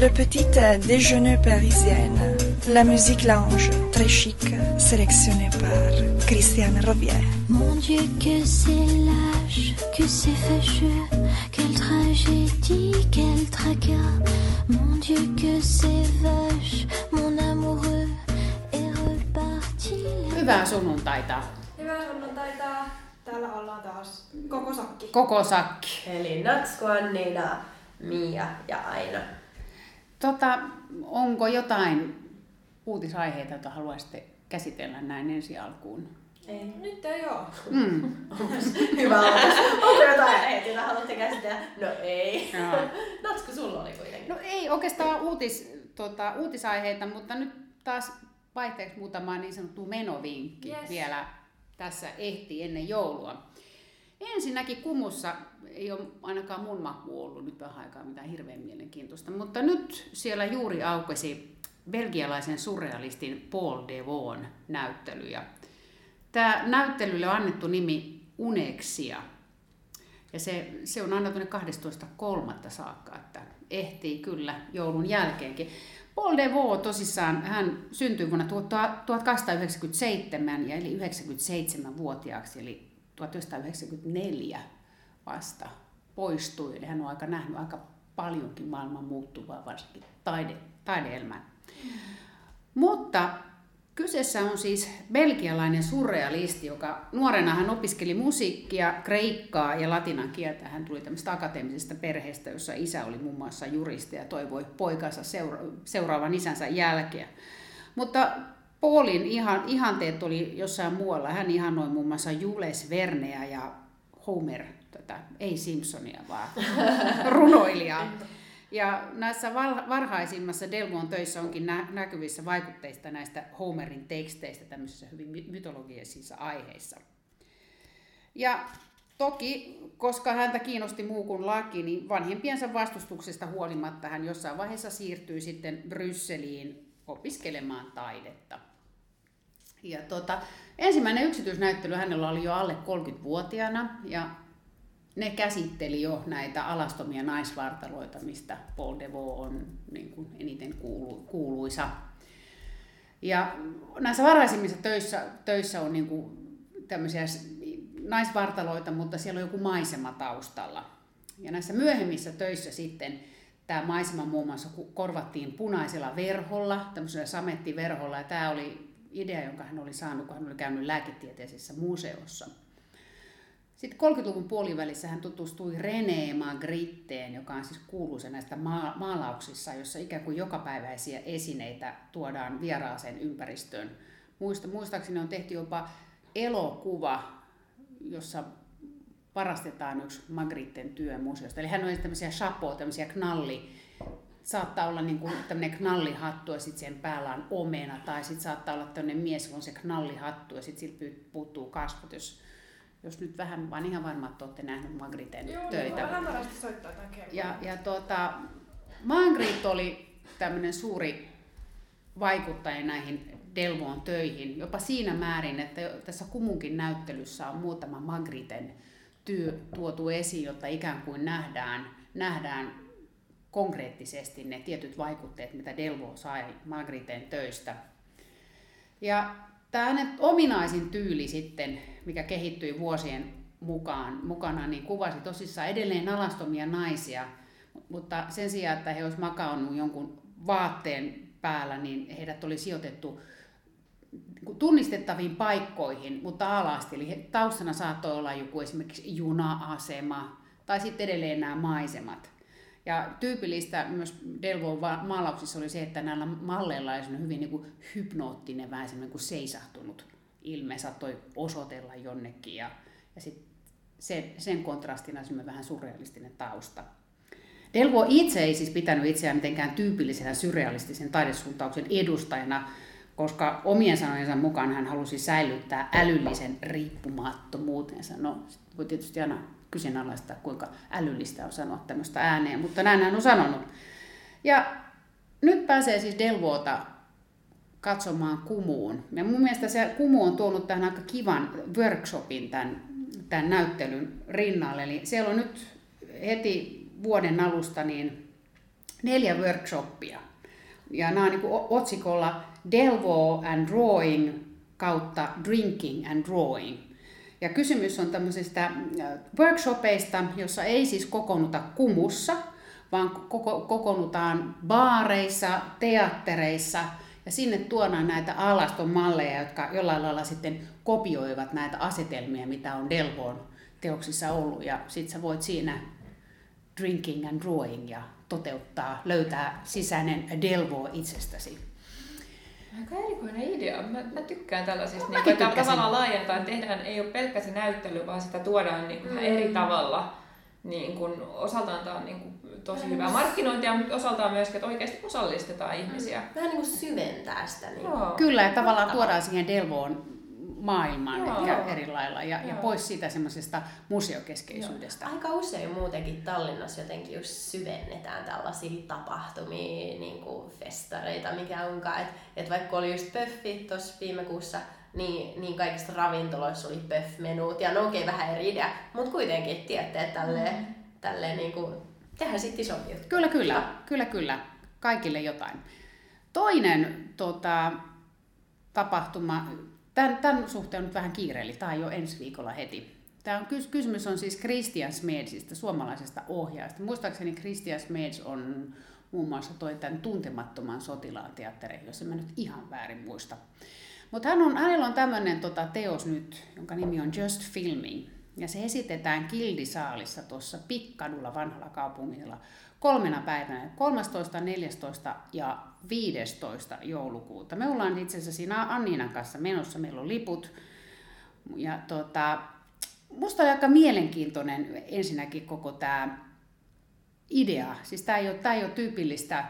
Le petit déjeuner parisienne. La musique lounge, très chic, sélectionnée par Christiane Robier. Mon Dieu, que c'est lâche, que c'est fâcheux, quelle tragédie, quel tracas. Mon Dieu, que c'est vache, mon amoureux est reparti. Hyvää sunnuntaita. Hyvää sunnuntaita. Täällä ollaan taas koko sakki. Koko sakki. Eli Natsku, Annina, Mia ja Aina. Tota, onko jotain uutisaiheita, joita haluaisitte käsitellä näin ensi alkuun? Ei. Nyt ei oo. Mm. Hyvä aloitus. Onko jotain aiheita, joita haluatte käsitellä? No ei. Natsku, sulla oli kuitenkin. No ei oikeastaan uutis, tota, uutisaiheita, mutta nyt taas vaihteeksi muutama niin sanottu menovinkki Yes. vielä tässä ehti ennen joulua. Ensinnäkin kumussa ei ole ainakaan mun maku ollut nyt vähän aikaa mitään hirveän mielenkiintoista, mutta nyt siellä juuri aukesi belgialaisen surrealistin Paul Devon näyttely. Ja tämä näyttelylle on annettu nimi Unexia. Ja se, se on aina tuonne 12.3. saakka, että ehtii kyllä joulun jälkeenkin. Paul Devaux tosissaan, hän syntyi vuonna 1897 ja eli 97-vuotiaaksi, eli 1994 vasta poistui. Eli hän on aika nähnyt aika paljonkin maailman muuttuvaa, varsinkin taide, taideelämän. Mutta kyseessä on siis belgialainen surrealisti, joka nuorena hän opiskeli musiikkia, kreikkaa ja latinan kieltä. Hän tuli tämmöisestä akateemisesta perheestä, jossa isä oli muun muassa juristi ja toivoi poikansa seura- seuraavan isänsä jälkeä. Mutta Paulin ihan, ihanteet oli jossain muualla. Hän ihannoi muun muassa Jules Verneä ja Homer, tätä, ei Simpsonia, vaan runoilijaa. Ja näissä varhaisimmassa Delvon töissä onkin nä- näkyvissä vaikutteista näistä Homerin teksteistä tämmöisissä hyvin my- mytologisissa aiheissa. Ja toki, koska häntä kiinnosti muu kuin laki, niin vanhempiensa vastustuksesta huolimatta hän jossain vaiheessa siirtyi sitten Brysseliin opiskelemaan taidetta. Ja tota, ensimmäinen yksityisnäyttely hänellä oli jo alle 30-vuotiaana ja ne käsitteli jo näitä alastomia naisvartaloita, mistä Paul Devaux on niin kuin eniten kuulu, kuuluisa. Ja näissä varhaisimmissa töissä, töissä on niin kuin tämmöisiä naisvartaloita, mutta siellä on joku maisema taustalla. Ja näissä myöhemmissä töissä sitten tämä maisema muun muassa korvattiin punaisella verholla, tämmöisellä samettiverholla, ja tämä oli idea, jonka hän oli saanut, kun hän oli käynyt lääketieteellisessä museossa. Sitten 30-luvun puolivälissä hän tutustui René Magritteen, joka on siis kuuluisa näistä maa- maalauksissa, jossa ikään kuin jokapäiväisiä esineitä tuodaan vieraaseen ympäristöön. Muista, muistaakseni on tehty jopa elokuva, jossa varastetaan yksi Magritten työ museosta. Eli hän on tämmöisiä chapeau, tämmöisiä knalli, saattaa olla niin kuin tämmöinen knallihattu ja sitten sen päällä on omena, tai sitten saattaa olla tämmöinen mies, jolla on se knallihattu ja sitten siltä puuttuu kasvot, jos, jos nyt vähän, vaan ihan varma, että olette nähneet Magritten Joo, niin töitä. hämärästi soittaa jotain kelloa. Ja, ja tuota, Magritte oli tämmöinen suuri vaikuttaja näihin Delvon töihin, jopa siinä määrin, että tässä Kumunkin näyttelyssä on muutama Magriten työ tuotu esiin, jotta ikään kuin nähdään, nähdään konkreettisesti ne tietyt vaikutteet, mitä Delvo sai Magriten töistä. Ja tämä ominaisin tyyli sitten, mikä kehittyi vuosien mukaan, mukana, niin kuvasi tosissaan edelleen alastomia naisia, mutta sen sijaan, että he olisivat makaannut jonkun vaatteen päällä, niin heidät oli sijoitettu tunnistettaviin paikkoihin, mutta alasti. Eli taustana saattoi olla joku esimerkiksi juna-asema tai sitten edelleen nämä maisemat. Ja tyypillistä myös Delvon maalauksissa oli se, että näillä malleilla oli hyvin niin kuin hypnoottinen, vähän semmoinen kuin seisahtunut ilme, saattoi osoitella jonnekin. Ja, ja sit sen, sen kontrastina semmoinen vähän surrealistinen tausta. Delvo itse ei siis pitänyt itseään mitenkään tyypillisenä surrealistisen taidesuuntauksen edustajana, koska omien sanojensa mukaan hän halusi säilyttää älyllisen riippumattomuutensa. No, voi tietysti aina kyseenalaistaa, kuinka älyllistä on sanoa tämmöistä ääneen, mutta näin hän on sanonut. Ja nyt pääsee siis Delvoota katsomaan Kumuun. Ja mun mielestä se Kumu on tuonut tähän aika kivan workshopin tämän, tämän näyttelyn rinnalle. Eli siellä on nyt heti vuoden alusta niin neljä workshoppia. Ja nämä on niin otsikolla Delvo and Drawing kautta Drinking and Drawing. Ja kysymys on tämmöisistä äh, workshopeista, jossa ei siis kokoonnuta kumussa, vaan koko, kokoonnutaan baareissa, teattereissa ja sinne tuodaan näitä alaston malleja, jotka jollain lailla sitten kopioivat näitä asetelmia, mitä on Delvoon teoksissa ollut. Ja sitten sä voit siinä drinking and drawing ja toteuttaa, löytää sisäinen Delvo itsestäsi. Aika erikoinen idea. Mä, mä tykkään tällaisista, Mäkin niin, että tykkäsin. tavallaan laajentaa, että tehdään, ei ole pelkkä se näyttely, vaan sitä tuodaan niin kuin, mm. eri tavalla. Niin kuin, osaltaan tämä on niin kuin, tosi hyvää markkinointia, mutta osaltaan myös, että oikeasti osallistetaan ihmisiä. Vähän niin kuin syventää sitä. Niin Joo. Kyllä, ja tavallaan tuodaan siihen Delvoon maailmaan Joo. ehkä eri lailla ja, ja Joo. pois siitä semmoisesta museokeskeisyydestä. Aika usein muutenkin Tallinnassa jotenkin just syvennetään tällaisia tapahtumia, niin kuin festareita, mikä onkaan. Että et vaikka oli just pöffi tuossa viime kuussa, niin, niin kaikista ravintoloissa oli pöff-menuut. Ja no okei, vähän eri idea, mutta kuitenkin, tiedätte, että tälleen, mm. tälleen niin kuin, tehdään sitten iso juttu. Kyllä, kyllä, kyllä, kyllä. Kaikille jotain. Toinen tota, tapahtuma, tämän, tämän suhteen on nyt vähän kiireeli, tämä jo ensi viikolla heti. Tämä on, kys- kysymys on siis Christian Smedsistä, suomalaisesta ohjaajasta. Muistaakseni Christian Smeds on muun muassa toi tämän tuntemattoman sotilaan teatterin, jos en mä nyt ihan väärin muista. Mutta hän on, hänellä on tämmöinen tota, teos nyt, jonka nimi on Just Filming. Ja se esitetään Kildisaalissa tuossa Pikkadulla vanhalla kaupungilla kolmena päivänä, 13, 14 ja 15 joulukuuta. Me ollaan itse asiassa siinä Anniinan kanssa menossa, meillä on liput. Ja tota, musta on aika mielenkiintoinen ensinnäkin koko tämä idea. Siis tämä ei, ole, tää ei ole tyypillistä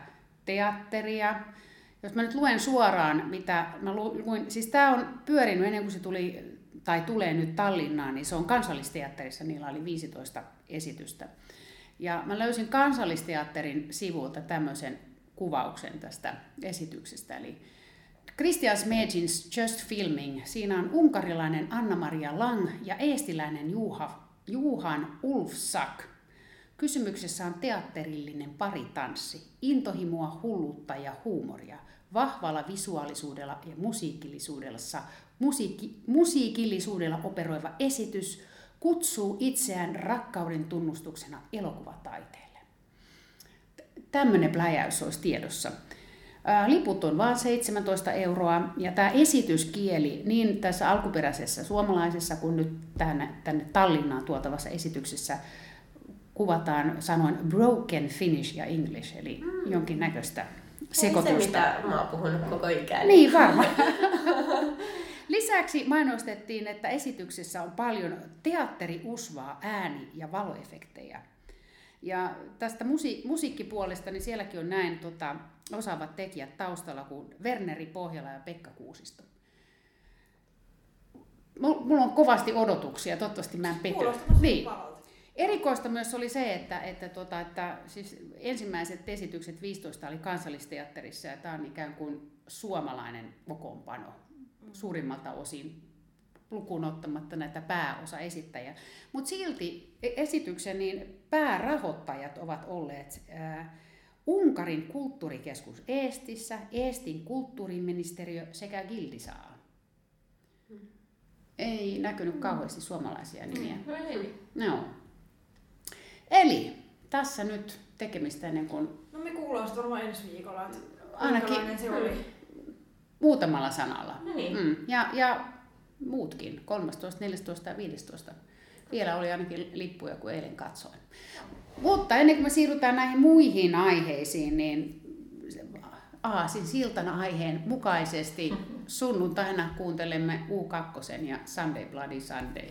teatteria. Jos mä nyt luen suoraan, mitä mä lu- luin, siis tämä on pyörinyt ennen kuin se tuli, tai tulee nyt Tallinnaan, niin se on kansallisteatterissa, niillä oli 15 esitystä. Ja mä löysin kansallisteatterin sivuilta tämmöisen kuvauksen tästä esityksestä, eli Christian Smedjins Just Filming. Siinä on unkarilainen Anna-Maria Lang ja eestiläinen Juha, Juhan Ulfsak. Kysymyksessä on teatterillinen paritanssi, intohimoa, hullutta ja huumoria, vahvalla visuaalisuudella ja musiikillisuudella, musiikki, musiikillisuudella operoiva esitys kutsuu itseään rakkauden tunnustuksena elokuvataiteelle. Tämmöinen pläjäys olisi tiedossa. Liput on vain 17 euroa ja tämä esityskieli niin tässä alkuperäisessä suomalaisessa kuin nyt tänne, tänne Tallinnaan tuotavassa esityksessä kuvataan sanoin broken Finnish ja English, eli mm. jonkinnäköistä Se, sekoitusta. mitä mä oon puhunut koko ikäni. Niin, varmaan. Lisäksi mainostettiin, että esityksessä on paljon teatteriusvaa, ääni- ja valoefektejä. Ja tästä musi- musiikkipuolesta, niin sielläkin on näin tota, osaavat tekijät taustalla kuin Werneri Pohjala ja Pekka Kuusisto. Mul- Mulla on kovasti odotuksia, toivottavasti mä en tosi Niin. pahalta. Erikoista myös oli se, että, että, tota, että siis ensimmäiset esitykset 15 oli kansallisteatterissa ja tämä on ikään kuin suomalainen kokoonpano suurimmalta osin lukuun ottamatta näitä pääosaesittäjiä. Mutta silti e- esityksen niin päärahoittajat ovat olleet ää, Unkarin kulttuurikeskus Eestissä, Eestin kulttuuriministeriö sekä Gildisaa. Ei näkynyt kauheasti suomalaisia nimiä. No ei. Joo. Eli tässä nyt tekemistä ennen kuin No me kuullaan varmaan ensi viikolla, että Ainakin- se oli. muutamalla sanalla. Niin. Mm. Ja, ja muutkin, 13, 14 ja 15. Vielä oli ainakin lippuja, kun eilen katsoin. Mutta ennen kuin me siirrytään näihin muihin aiheisiin, niin Aasin siltana aiheen mukaisesti sunnuntaina kuuntelemme U2 ja Sunday Bloody Sunday.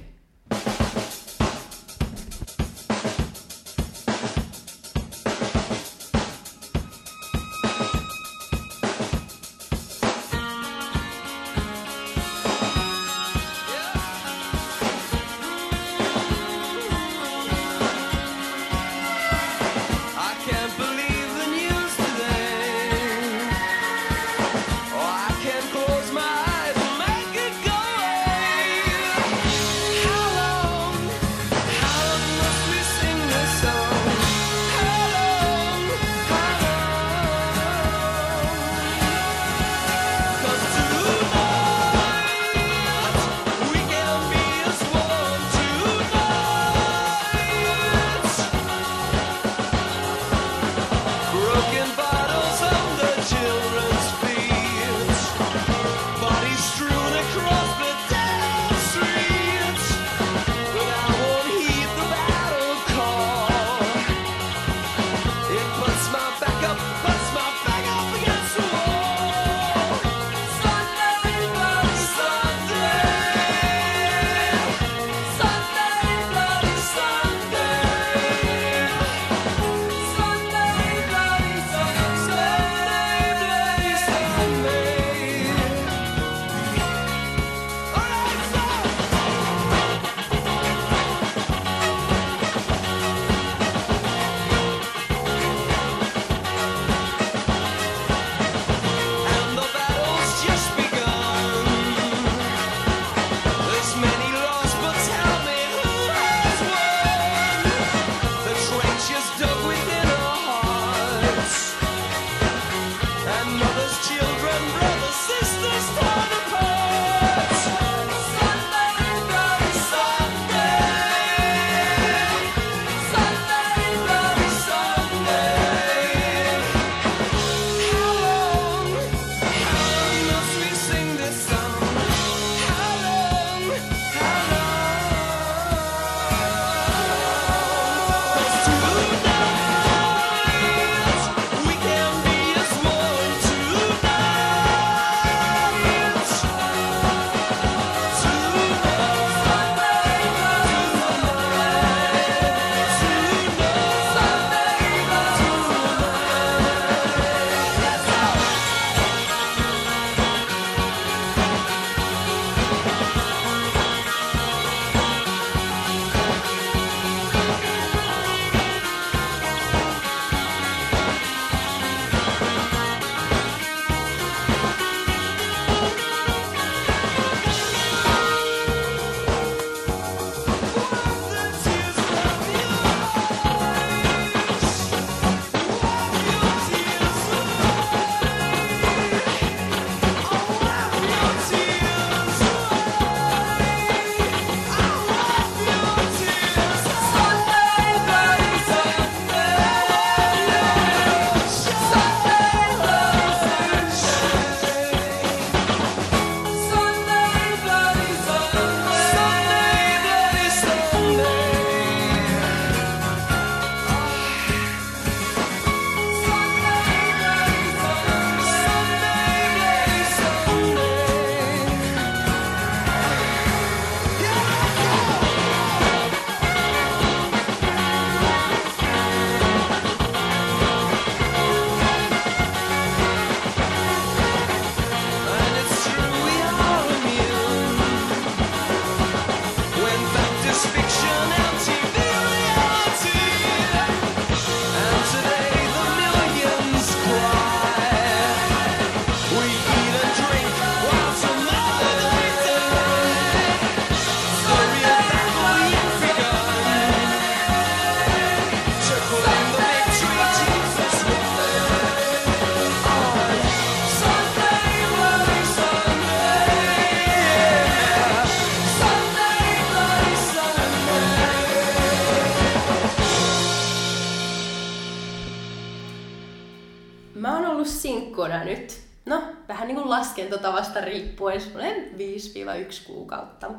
5-1 kuukautta.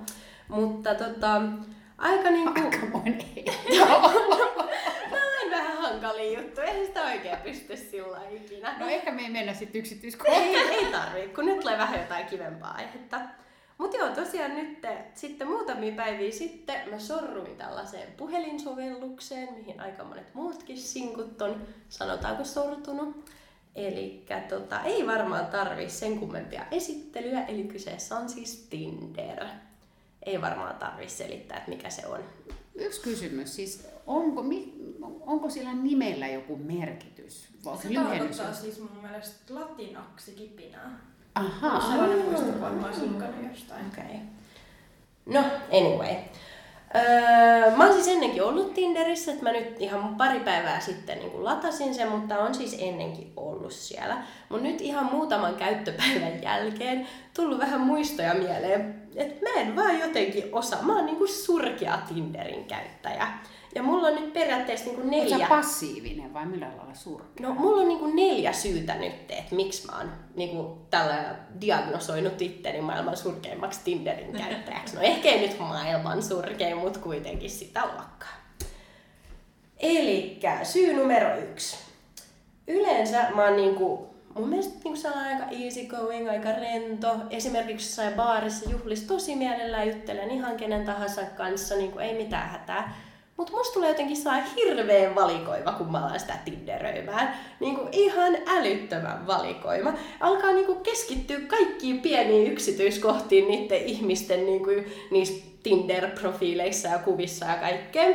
Mutta tota, aika niin kuin... Aikamoinen ei. Nämä on vähän hankalia juttuja, ei sitä oikein pysty sillä ikinä. No ehkä me ei mennä sitten ei, yksityiskohtiin. ei tarvii, kun nyt tulee vähän jotain kivempaa aihetta. Mutta joo, tosiaan nyt sitten muutamia päiviä sitten mä sorruin tällaiseen puhelinsovellukseen, mihin aika monet muutkin sinkut on, sanotaanko sortunut. Eli tota, ei varmaan tarvi sen kummempia esittelyä, eli kyseessä on siis Tinder. Ei varmaan tarvi selittää, että mikä se on. Yksi kysymys, siis onko, mi- onko sillä nimellä joku merkitys? Vai onko Se tarkoittaa siis mun mielestä latinaksi kipinää. Ahaa. Sellainen muistikuva, että mä jostain. Okei. Okay. No, anyway. Öö, mä oon siis ennenkin ollut Tinderissä, että mä nyt ihan pari päivää sitten niin kuin latasin sen, mutta on siis ennenkin ollut siellä. Mun nyt ihan muutaman käyttöpäivän jälkeen tullut vähän muistoja mieleen, että mä en vaan jotenkin osaa. Mä oon niin kuin surkea Tinderin käyttäjä. Ja mulla on nyt periaatteessa niin Oletko neljä... sä passiivinen vai millä lailla surkea? No, mulla on niinku neljä syytä nyt, että miksi mä oon niinku tällä diagnosoinut itteni maailman surkeimmaksi Tinderin käyttäjäksi. No ehkä ei nyt maailman surkein, mutta kuitenkin sitä luokkaa. Eli syy numero yksi. Yleensä mä oon niinku, mun mielestä niinku sellainen aika easy going, aika rento. Esimerkiksi jossain baarissa juhlissa tosi mielellään juttelen ihan kenen tahansa kanssa, niinku ei mitään hätää. Mutta musta tulee jotenkin saa hirveän valikoiva, kun mä alan sitä tinderöimään. Niinku ihan älyttömän valikoima. Alkaa niinku keskittyä kaikkiin pieniin yksityiskohtiin niiden ihmisten niinku, niissä Tinder-profiileissa ja kuvissa ja kaikkea.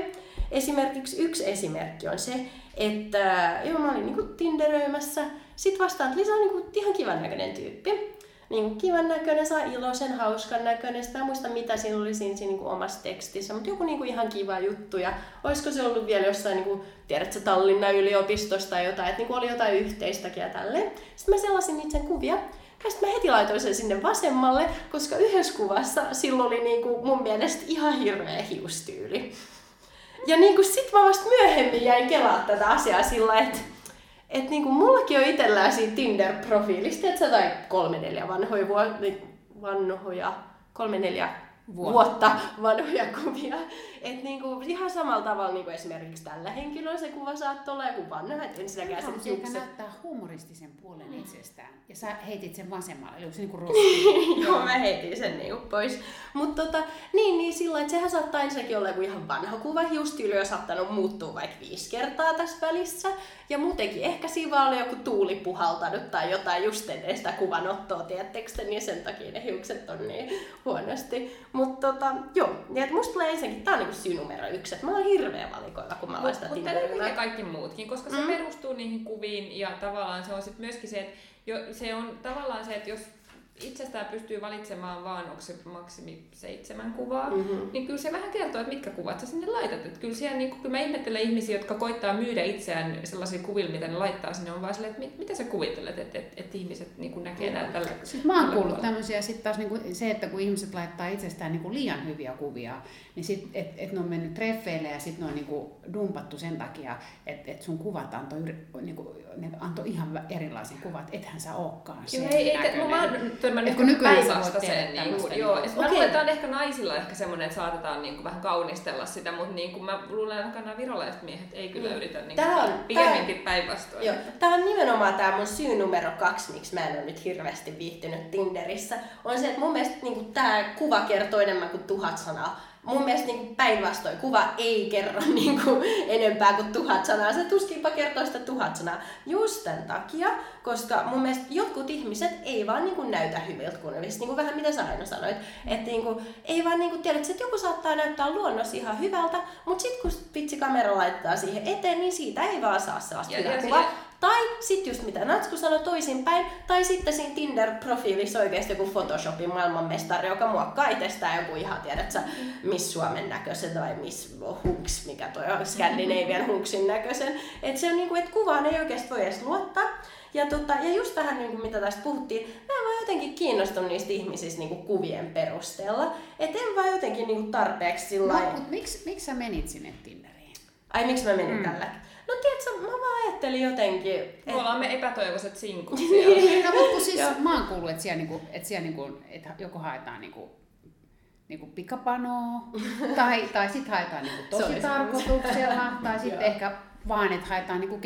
Esimerkiksi yksi esimerkki on se, että joo, mä olin niinku Tinderöimässä. Sitten vastaan, että Lisa on niinku ihan kivan näköinen tyyppi niin kivan näköinen, saa iloisen, hauskan näköinen. Sitten mä en muista, mitä siinä oli siinä, siinä niin omassa tekstissä, mutta joku niin kuin ihan kiva juttu. Ja olisiko se ollut vielä jossain, niin kuin, tiedätkö, Tallinnan yliopistosta tai jotain, että niin kuin oli jotain yhteistäkin ja tälleen. Sitten mä selasin niitä sen kuvia. Ja sitten mä heti laitoin sen sinne vasemmalle, koska yhdessä kuvassa silloin oli niin kuin mun mielestä ihan hirveä hiustyyli. Ja niin kuin sit mä vasta myöhemmin jäin kelaa tätä asiaa sillä että et niinku mullakin on itsellään siitä Tinder-profiilista, että sä tai kolme neljä vanhoja, vuo- vanhoja kolme neljä Vuotta. vuotta, vanhoja kuvia. Et niinku ihan samalla tavalla niinku esimerkiksi tällä henkilöllä se kuva saattoi olla joku vanha, et ensinnäkään se Haluaisin ehkä hiukset. näyttää humoristisen puolen itsestään. Ja sä heitit sen vasemmalle, eli onko se niinku roski? Joo, mä heitin sen niinku pois. Mutta tota, niin, niin sillä että sehän saattaa ensinnäkin olla joku ihan vanha kuva. Hiustyyli on saattanut muuttua vaikka viisi kertaa tässä välissä. Ja muutenkin ehkä siinä vaan oli joku tuuli puhaltanut tai jotain just ennen sitä kuvanottoa, tiedättekö te, niin sen takia ne hiukset on niin huonosti. Mutta tota, joo, niin että musta tulee ensinnäkin, tää on niinku syy numero yksi, että mä oon hirveän valikoiva, kun mä sitä Mutta ja kaikki muutkin, koska se mm. perustuu niihin kuviin ja tavallaan se on sitten myöskin se, että jo, se on tavallaan se, että jos itsestään pystyy valitsemaan vaan, onko se maksimi seitsemän kuvaa, Mhm. mm-hmm. niin kyllä se vähän kertoo, että mitkä kuvat sä sinne laitat. Että kyllä, siellä, niin kyllä mä ihmettelen ihmisiä, jotka koittaa myydä itseään sellaisia kuvilla, mitä ne laittaa sinne, on vaan silleen, että mit, mitä sä kuvittelet, että, että, että ihmiset niin näkee nää tällä Sitten mä oon kuullut tämmöisiä, sit taas niinku se, että kun ihmiset laittaa itsestään niinku liian hyviä kuvia, niin sit, et, et ne on mennyt treffeille ja sitten ne on niinku dumpattu sen takia, että et sun kuvat antoi, yri- niinku, ne antoi ihan erilaisen kuvat, ethän sä ookaan sen Joo, ei, mä oon törmännyt Et kun nykyään päinvastaiseen. Niin kuin, joo, niinku- et mä luulen, että on ehkä naisilla ehkä semmoinen, että saatetaan niin kuin vähän kaunistella sitä, mutta niin kuin mä luulen, että nämä virolaiset miehet ei kyllä Mm. yritä niin Tää kuin, on- pikemminkin päinvastoin. Joo, tämä on nimenomaan tämä mun syy numero kaksi, miksi mä en ole nyt hirveästi viihtynyt Tinderissä. On se, että mun mielestä niin tämä kuva kertoo enemmän kuin tuhat sanaa. Mun mielestä niin päinvastoin kuva ei kerro niin kuin enempää kuin tuhat sanaa. Se tuskinpa kertoo sitä tuhat sanaa. Just tämän takia, koska mun mielestä jotkut ihmiset ei vaan niin kuin näytä hyviltä kunnallisesti, niin kuin vähän mitä sä aina sanoit. Että niin kuin, ei vaan niin kuin tiedät, että joku saattaa näyttää luonnossa ihan hyvältä, mutta sitten kun vitsi kamera laittaa siihen eteen, niin siitä ei vaan saa sellaista Ja- hyvää kuvaa. Tai sitten just mitä Natsku sanoi toisinpäin, tai sitten siinä Tinder-profiilissa oikeasti joku Photoshopin maailmanmestari, joka muokkaa itsestään joku ihan, tiedät sä, Miss Suomen näköisen tai Miss Hunks, mikä toi on, Scandinavian Hunksin näköisen. Että se on niinku, että kuvaan ei oikeasti voi edes luottaa. Ja, tota, ja just vähän niin kuin mitä tästä puhuttiin, mä en vaan jotenkin kiinnostunut niistä ihmisistä niin kuin kuvien perusteella. Et en vaan jotenkin niin kuin tarpeeksi sillä No, lailla- mutta miksi, miksi sä menit sinne Tinderiin? Ai miksi mä menin mm. tällä? No tiedätkö, mä vaan ajattelin jotenkin, Me ollaan me epätoivoiset sinkut Niin. siellä. No, mutta kun siis mä oon kuullut, että siellä, niinku, että siellä niinku, että joko haetaan niinku, niinku pikapanoa, tai, tai sitten haetaan niinku tosi se. tarkoituksella, tai sitten ehkä vaan, että haetaan niinku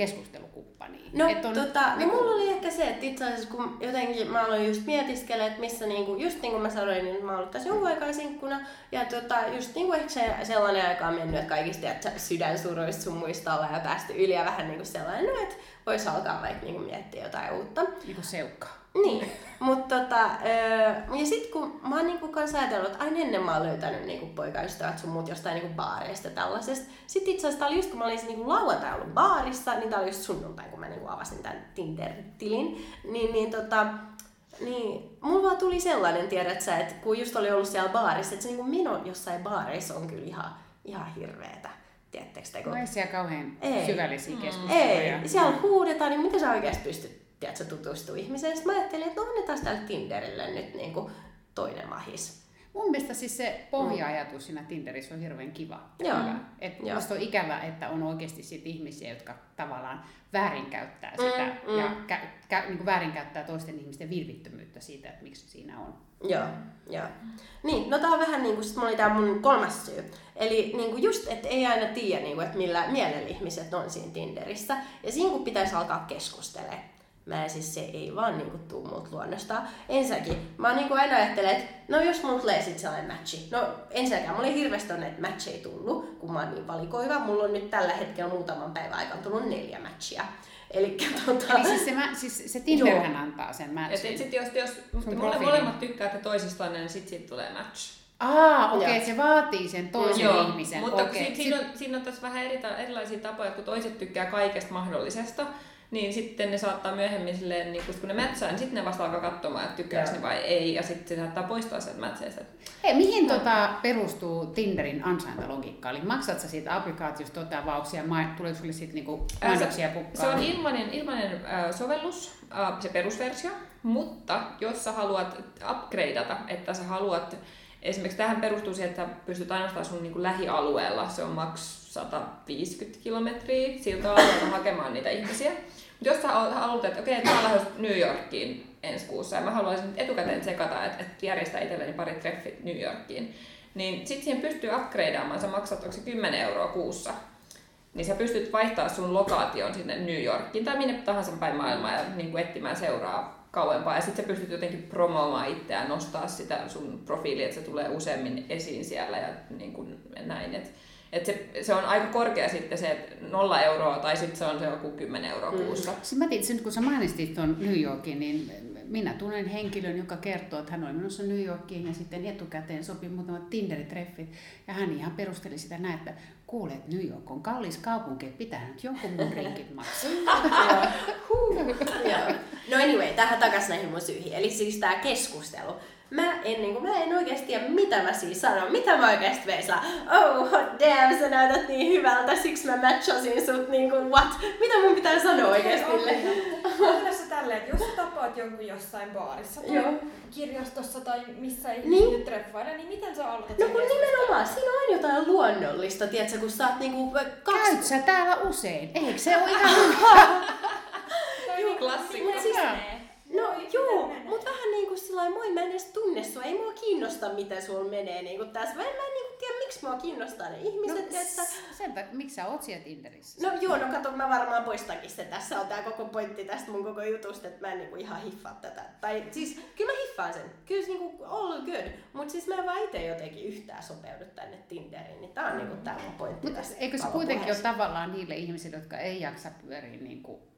keskustelukumppania. No, Et on, tota, no niinku- mulla oli ehkä se, että itse asiassa kun jotenkin mä aloin just mietiskellä, että missä niinku, just niin kuin mä sanoin, niin mä oon ollut tässä jonkun aikaa sinkkuna. Ja tota, just niin kuin ehkä se, sellainen aika on mennyt, että kaikista että sydänsuruista sun muista ollaan ja päästy yli ja vähän niin kuin sellainen, no, että voisi alkaa vaikka niin kuin miettiä jotain uutta. niinku seukka. Niin, mutta tota, öö, ja sit kun mä oon niinku kans ajatellut, että aina ennen mä oon löytänyt niinku poikaystävät sun muut jostain niinku baareista tällaisesta. Sitten itse asiassa tää oli just kun mä olin niinku lauantai ollut baarissa, niin tää oli just sunnuntai, kun mä niinku avasin tämän Tinder-tilin. Niin, niin tota, niin, mulla vaan tuli sellainen, tiedät sä, että kun just oli ollut siellä baarissa, että se niinku meno jossain baareissa on kyllä ihan, ihan hirveetä. Tiedättekö te, kun No ei siellä kauhean Ei. syvällisiä keskusteluja. ei, siellä huudetaan, niin miten sä oikeasti pystyt tiedätkö, tutustua ihmiseen? Sitten mä ajattelin, että no annetaan tälle Tinderille nyt niin kuin toinen mahis. Mun mielestä siis se pohja-ajatus siinä Tinderissä on hirveän kiva. Joo. Hyvä. Et Joo. musta on ikävä, että on oikeasti sit ihmisiä, jotka tavallaan väärinkäyttää sitä Mm, mm. ja kä, kä, niin väärinkäyttää toisten ihmisten vilpittömyyttä siitä, että miksi siinä on. Joo, joo. Niin, no tää on vähän niin kuin, sit mulla oli tää mun kolmas syy. Eli niin kuin just, että ei aina tiedä, niin kuin, että millä mielellä ihmiset on siinä Tinderissä. Ja siinä kun pitäisi alkaa keskustelemaan. Mä en siis se ei vaan niinku tuu multa luonnostaan. Ensinnäkin, mä niinku aina ajattelen, että no jos mulla tulee sit sellainen matchi. No ensinnäkin, mulla ei hirveästi ole näitä matcheja tullut, kun mä oon niin valikoiva. Mulla on nyt tällä hetkellä muutaman päivän aikana tullut neljä matchia. Elikkä tota... Eli siis se, mä, siis se Tinderhän antaa sen matchin. et sit jos, jos mole, profiili. molemmat tykkäätte toisistaan, niin sit siitä tulee match. Aa, okei, Joo. okay, se vaatii sen toisen Joo, ihmisen. mutta okay. siinä, on, siinä on tässä vähän eri, erilaisia tapoja, kun toiset tykkää kaikesta mahdollisesta, niin sitten ne saattaa myöhemmin silleen, niin kun ne mätsää, niin sitten ne vasta alkaa katsomaan, että tykkääkö ne vai ei, ja sitten se saattaa poistaa sieltä mätseistä. Hei, mihin tota perustuu Tinderin ansaintalogiikka? Eli maksat sä siitä applikaatiosta tota avauksia, ma- tuleeko sulle sitten niinku mainoksia Se pukkaan? on ilmainen, ilmainen äh, sovellus, äh, se perusversio, mutta jos sä haluat upgradeata, että sä haluat, esimerkiksi tähän perustuu siihen, että pystyt ainoastaan sun niin kuin lähialueella, se on maks 150 kilometriä siltä alueelta hakemaan niitä ihmisiä. Mutta jos sä haluat, että okei, okay, mä lähden New Yorkiin ensi kuussa ja mä haluaisin etukäteen tsekata, että, että järjestää itselleni pari treffit New Yorkiin, niin sit siihen pystyy upgradeaamaan, sä maksat onko se 10 euroa kuussa, niin sä pystyt vaihtaa sun lokaation sinne New Yorkiin tai minne tahansa päin maailmaa ja niin kuin etsimään seuraa kauempaa. Ja sitten sä pystyt jotenkin promoomaan itseään, nostaa sitä sun profiilia, että se tulee useammin esiin siellä ja niin kuin näin. Et, et se, se, on aika korkea sitten se, nolla euroa tai sitten se on se joku 10 euroa kuussa. Siis mä tiedän, nyt kun sä mainitsit tuon New Yorkin, niin minä tunnen henkilön, joka kertoo, että hän oli menossa New Yorkiin ja sitten etukäteen sopi muutamat Tinder-treffit. Ja hän ihan perusteli sitä näin, että kuule, että New York on kallis kaupunki, että pitää nyt jonkun mun rinkit maksaa. No anyway, tähän takas näihin mun syihin. Eli siis tää keskustelu. Mä en, niin mä en oikeasti tiedä, mitä mä siis sanon. Mitä mä oikeasti veislaan? Oh, damn, sä näytät niin hyvältä, siksi mä matchasin sut niinku what? Mitä mun pitää sanoa oikeasti? Onko tässä tälleen, että jos sä tapaat jonkun jossain baarissa tai Joo. kirjastossa tai missä ihmiset Niin. nyt treffailla, niin miten sä aloitat No kun nimenomaan, siinä on aina jotain luonnollista, tiedätkö, kun sä oot niinku kaksi... Käyt sä täällä usein? Eikö se ole ihan niin, klassikko. miten siis Joo. menee? No Miten joo, menee? mutta vähän niinku sillä lailla, moi mä en edes tunne sua, ei mua kiinnosta miten sulla menee niinku tässä. Mä en, mä en niinku tiedä, miksi mua kiinnostaa ne ihmiset, no, että... Sen takia, miksi sä oot siellä Tinderissä? No joo, no kato, mä varmaan poistankin sen. Tässä on tää koko pointti tästä mun koko jutusta, että mä en niinku ihan hiffaa tätä. Tai siis, kyllä mä hiffaan sen. Kyllä se niinku all good. Mut siis mä en vaan ite jotenkin yhtään sopeudu tänne Tinderiin. Niin tää on niinku tää mun pointti Mutta tästä eikö se kuitenkin ole tavallaan niille ihmisille, jotka ei jaksa pyöriä niin kuin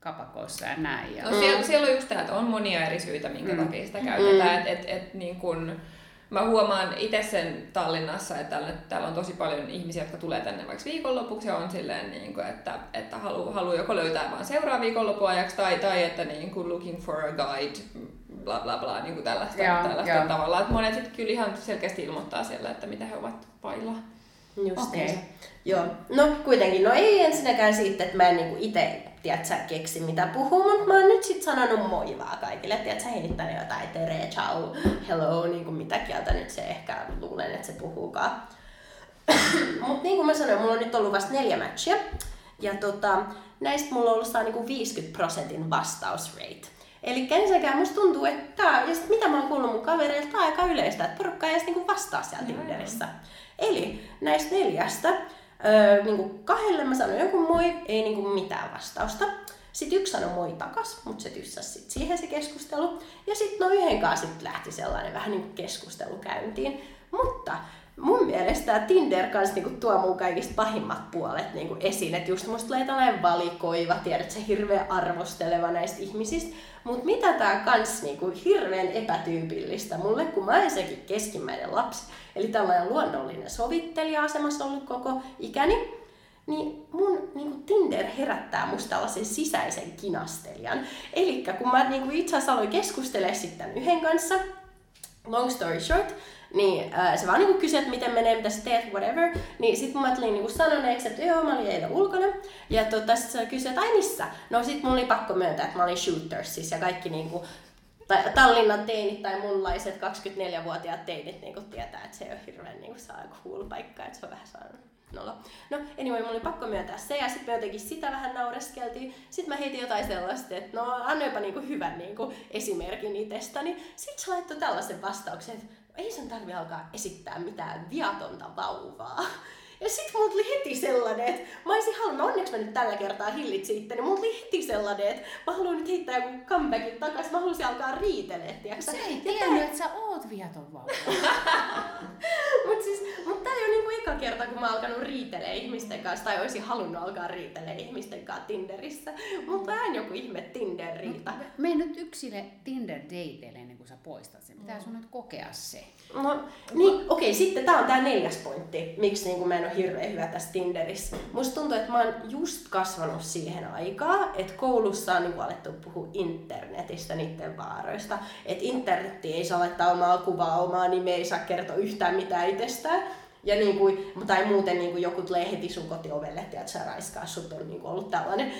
kapakoissa ja näin. Ja... No siellä, siellä on just tämä, että on monia eri syitä, minkä Mm. takia sitä käytetään. Et, et, et, niin kun, mä huomaan itse sen Tallinnassa, että täällä, täällä on tosi paljon ihmisiä, jotka tulee tänne vaikka viikonlopuksi ja on silleen, niin kuin, että, että haluaa halu joko löytää vaan seuraavan viikonloppuajaksi tai, tai että niin kuin looking for a guide, bla bla bla, niin kuin tällaista, Joo, tällaista joo. tavalla. Et monet sitten kyllä ihan selkeästi ilmoittaa siellä, että mitä he ovat vailla. Justiinsa. Okei. Joo. No kuitenkin, no ei ensinnäkään siitä, että mä en niinku ite, tiedätkö, keksi mitä puhuu, mutta mä oon nyt sit sanonut moi vaan kaikille, tiedätkö, heittänyt jotain tere, ciao, hello, niinku mitä kieltä nyt se ehkä luulen, että se puhuukaan. Mutta niin kuin mä sanoin, mulla on nyt ollut vasta neljä matchia. Ja tota, näistä mulla on ollut saa niinku 50 prosentin vastausrate. Eli ensinnäkään musta tuntuu, että tää, ja sit mitä mä oon kuullut mun kavereilta, tää on aika yleistä, että porukka ei edes niinku vastaa siellä Tinderissä. Eli näistä neljästä, öö, niinku kahdelle mä sanoin jonkun moi, ei niinku mitään vastausta. Sitten yksi sanoi moi takas, mutta se tyssäsi sit siihen se keskustelu. Ja sitten no yhden kanssa sit lähti sellainen vähän niinku keskustelu käyntiin. Mutta mun mielestä Tinder kans niinku tuo mun kaikista pahimmat puolet niinku esiin. Että just musta tulee tällainen valikoiva, tiedät se hirveän arvosteleva näistä ihmisistä. Mutta mitä tää kans niinku hirveän epätyypillistä mulle, kun mä olen sekin keskimmäinen lapsi. Eli tällainen luonnollinen sovittelija-asemassa ollut koko ikäni. Niin mun niinku Tinder herättää musta tällaisen sisäisen kinastelijan. Eli kun mä niinku itse asiassa aloin keskustelemaan sitten yhden kanssa, long story short, niin äh, se vaan niinku kysyi, että miten menee, mitä sä teet, whatever. Niin sit mä tulin niinku sanoneeksi, että joo, mä olin eilen ulkona. Ja tota, sit se kysyi, että ai missä? No sit mun oli pakko myöntää, että mä olin Shootersissa ja kaikki niinku tai Tallinnan teinit tai munlaiset 24-vuotiaat teinit niin tietää, että se ei ole hirveän niin saa cool paikka, että se on vähän saanut nolo. No anyway, mulla oli pakko myöntää se ja sitten me jotenkin sitä vähän naureskeltiin. Sitten mä heitin jotain sellaista, että no annoipa niinku hyvän niinku esimerkin itsestäni. Sitten se laittoi tällaisen vastauksen, että ei sen tarvi alkaa esittää mitään viatonta vauvaa. Ja sit mulla tuli heti sellainen, että mä olisin halunnut, onneksi mä nyt tällä kertaa hillitsin itteni, mulla tuli heti sellainen, että mä haluan nyt heittää joku comebackin takaisin, mä haluaisin alkaa riitelee, tiiäksä. Se ei tiennyt, että sä oot viaton vauva. Mut siis, mut tää ei ole niinku eka kerta, kun mä alkanut riitelee ihmisten kanssa, tai olisin halunnut alkaa riitelee ihmisten kanssa Tinderissä. Mutta vähän joku ihme Tinder-riita. Mene nyt yksille Tinder-dateille ennen kuin sä poistat sen. Pitää sun nyt kokea se. No, niin, okei, sitten tää on tää neljäs pointti, miksi niin mä en ole hirveän hyvä tässä Tinderissä. Musta tuntuu, että mä oon just kasvanut siihen aikaan, että koulussa on niin alettu puhua internetistä, niiden vaaroista. Että internetti ei saa laittaa omaa kuvaa, omaa nimeä, ei saa kertoa yhtään mitään itsestään. Ja niin kuin, tai muuten niin kuin joku tulee heti sun kotiovelle, että sä raiskaa sut on niin kuin ollut tällainen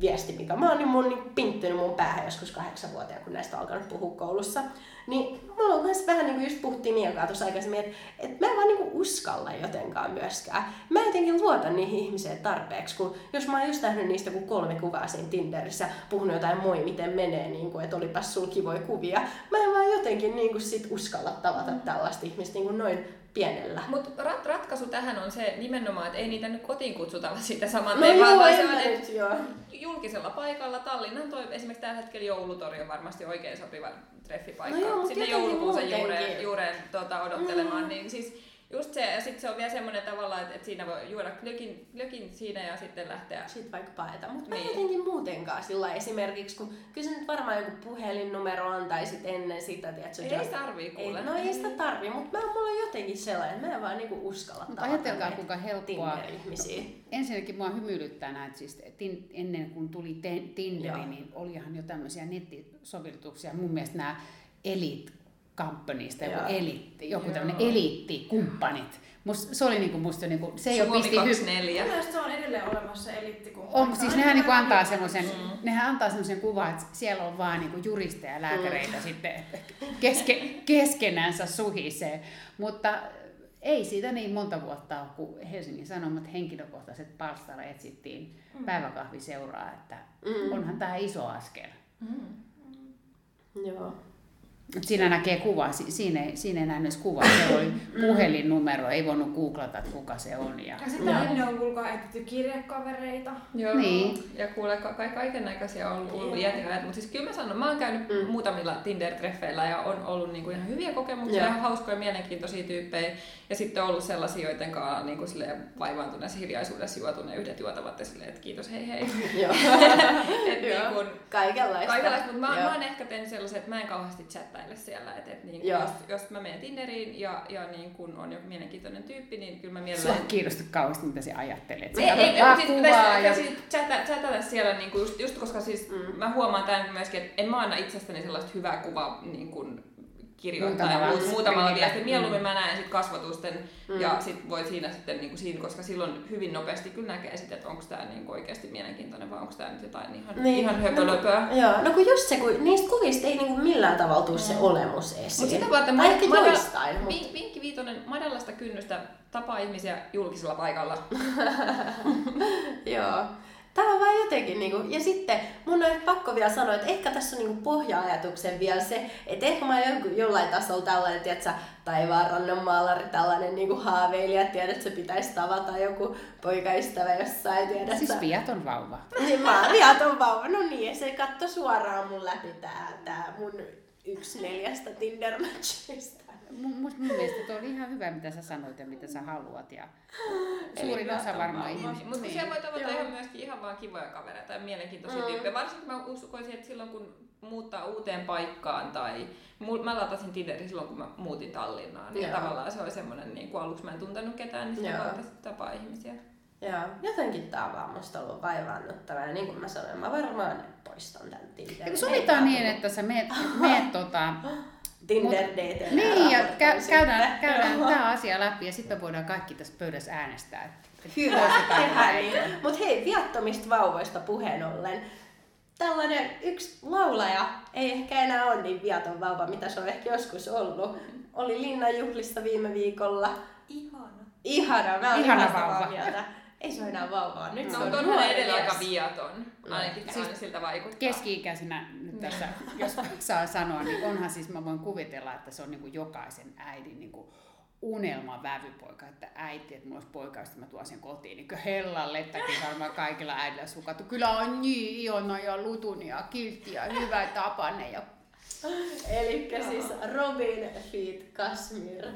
viesti, mikä mä oon niin mun niin pinttynyt mun päähän joskus kahdeksanvuotiaana, kun näistä on alkanut puhua koulussa. Niin mulla on myös vähän niin kuin just puhuttiin Mian kanssa tuossa aikaisemmin, että, että mä en vaan niin kuin uskalla jotenkaan myöskään. Mä jotenkin luotan niihin ihmisiin tarpeeksi, kun jos mä oon just nähnyt niistä kuin kolme kuvaa siinä Tinderissä, puhunut jotain moi, miten menee, niin kuin, että olipas sulla kivoja kuvia. Mä en vaan jotenkin niin kuin sit uskalla tavata tällaista ihmistä niin kuin noin pienellä. Mutta rat, ratkaisu tähän on se nimenomaan, että ei niitä nyt kotiin kutsuta siitä saman No tien, vaan, nyt, joo. julkisella paikalla Tallinnan toi esimerkiksi tällä hetkellä joulutori on varmasti oikein sopiva treffipaikka. No joo, Sinne joulukuusen juureen, juureen tota, odottelemaan, mm. niin siis just se, ja sitten se on vielä semmoinen tavalla, että, että siinä voi juoda glökin, glökin siinä ja sitten lähteä Sitten vaikka paeta. Mutta Niin. jotenkin muutenkaan sillä esimerkiksi, kun kyllä nyt varmaan joku puhelinnumero antaisit ennen sitä, tiedätkö? Ei just- sitä tarvii kuule. Ei, no ei sitä tarvii, mutta mä, mulla on jotenkin sellainen, mä en vaan niinku uskalla Mutta ajatelkaa kuinka helppoa. Tinder-ihmisiä. Ensinnäkin mua hymyilyttää näitä, siis tin, ennen kuin tuli te, Tinderi, Joo. niin olihan jo tämmöisiä nettisovellutuksia. Mun mielestä nämä Elite Companysta, joku, Joo. eliitti, joku tämmöinen eliittikumppanit. Must, se oli niinku musta niinku, se ei ole Suomi pisti hy- 24. Mun mielestä se on edelleen olemassa eliittikumppani. on, siis nehän niinku antaa semmoisen, Mm. nehän antaa semmoisen kuvan, että siellä on vaan niinku juristeja ja lääkäreitä sitten keske, keskenänsä suhisee. Mutta ei siitä niin monta vuotta ole, kun Helsingin Sanomat henkilökohtaiset palstalla etsittiin päiväkahviseuraa, että Mm. onhan tämä iso askel. Joo. Siinä näkee kuva, Si- siinä ei, siinä ei nähnyt edes kuvaa, se oli puhelinnumero, ei voinut googlata, että kuka se on. Ja... Ja sitten ennen on kuulkaa etsitty kirjekavereita. Joo, Niin. ja kuule, ka- ka- kaiken näköisiä on ollut jätikaajat, mutta siis kyllä mä sanon, mä oon käynyt mm. muutamilla Tinder-treffeillä ja on ollut niinku ihan hyviä kokemuksia, Joo. ihan hauskoja, mielenkiintoisia tyyppejä. Ja sitten on ollut sellaisia, joiden kanssa niinku vaivaantuneessa hiljaisuudessa juotu ne yhdet juotavat ja silleen, että kiitos, hei hei. Joo. Et Joo. niin kun, Kaikenlaista. Kaikenlaista, mutta mä, mä oon ehkä tehnyt sellaisen, että mä en kauheasti chattaile siellä. Et, et niin jos, jos mä menen Tinderiin ja, ja niin kun on joku mielenkiintoinen tyyppi, niin kyllä mä Sua mielelläni... ei kiinnosta kauheasti, mitä sä ajattelet. Ei, ei, ei, siis kuvaa ja... chatta, chattata siellä niinku just, just, koska siis mm. mä huomaan tämän myöskin, että en mä anna itsestäni sellaista hyvää kuvaa niin kuin kirjoittaa Muutamalla ja muut, muutamalla viesti. Mieluummin Mm. mä näen sit kasvatusten mm. ja sit voi siinä sitten niin kuin siinä, koska silloin hyvin nopeasti kyllä näkee sitten, että onko tämä niin oikeasti mielenkiintoinen vai onko tämä nyt jotain ihan, niin. ihan höpölöpöä. Joo, no kun just se, kun niistä kuvista ei niinku millään tavalla tuu se olemus esiin. Mutta sitä varten tai ehkä madal- joistain, mutta... Vink- Vinkki viitonen, madalla sitä kynnystä, tapaa ihmisiä julkisella paikalla. Joo. Tämä on vaan jotenkin, niinku, ja sitten mun on pakko vielä sanoa, että ehkä tässä on niinku pohja-ajatuksen vielä se, että ehkä mä oon jollain tasolla tällainen, tiedätkö, taivaanrannan maalari, tällainen niinku haaveilija, tiedät, että se pitäisi tavata joku poikaystävä jossain, tiedät. Siis viaton vauva. Niin mä oon viaton vauva, no niin, ja se katto suoraan mun läpi tää, tää mun yksi neljästä Tinder-matchista. Mun, mun, mielestä tuo oli ihan hyvä, mitä sä sanoit ja mitä sä haluat. Ja suurin Eli osa varmaan vauva. ihmisistä. Mutta niin. siellä voi tavata Joo. ihan myöskin ihan vaan kivoja kavereita ja mielenkiintoisia Mm. tyyppejä. Varsinkin mä uskoisin, että silloin kun muuttaa uuteen paikkaan tai mä latasin Tinderin silloin kun mä muutin Tallinnaan, niin Joo. tavallaan se oli semmoinen, niin kun aluksi mä en tuntenut ketään, niin sitä kautta sitten tapaa ihmisiä. Joo, jotenkin tää on vaan musta ollut vaivaannuttavaa. Ja niin kuin mä sanoin, mä varmaan poistan tän Tinderin. Eikö sovitaan niin, että sä meet, meet tota, tinder niin ja kä- käydään, käydään tämä asia läpi ja sitten me voidaan kaikki tässä pöydässä äänestää. Hyvä, tehdään niin. Mut hei, viattomista vauvoista puheen ollen. Tällainen yksi laulaja ei ehkä enää ole niin viaton vauva, mitä se on ehkä joskus ollut. Oli Linnanjuhlissa viime viikolla. Ihana. Ihana, mä oon Ihana vauva. mieltä. Ei se ole enää vauvaa, nyt No, se on mutta on edelleen aika viaton. Ainakin Siis siis siltä vaikuttaa. Keski-ikäisenä nyt tässä, jos saa sanoa, niin onhan siis, mä voin kuvitella, että se on niin kuin jokaisen äidin niin kuin unelma vävypoika, että äiti, että mulla olisi poika, josta mä tuon sen kotiin, niin kuin Hellan lettäkin varmaan kaikilla äidillä sukattu. Kyllä on niin ihana ja lutun ja kiltti ja hyvä tapanne ja Eli siis Robin Feet Kashmir.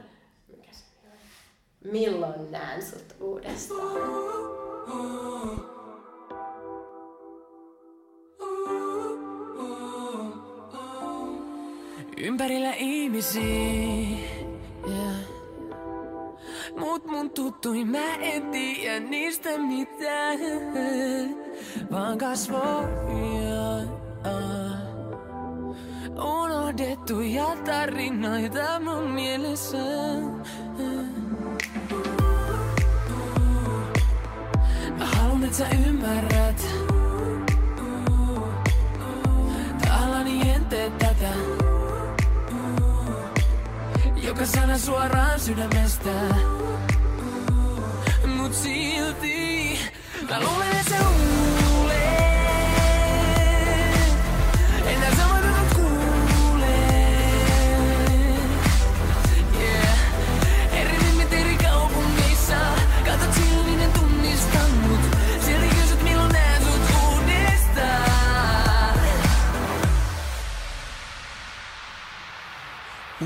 Mikä se on? Milloin näen sut uudestaan? Ympärillä ihmisiä, yeah. Mut mun tuttui mä en tiedä niistä mitään, vaan kasvoja. ah. Unohdettuja tarinoita mun mielessä. Mä haluun et sä ymmärrät. Tahallani en tee tätä. Joka sana suoraan sydämestä. Mut silti Mä luulen et sä luulet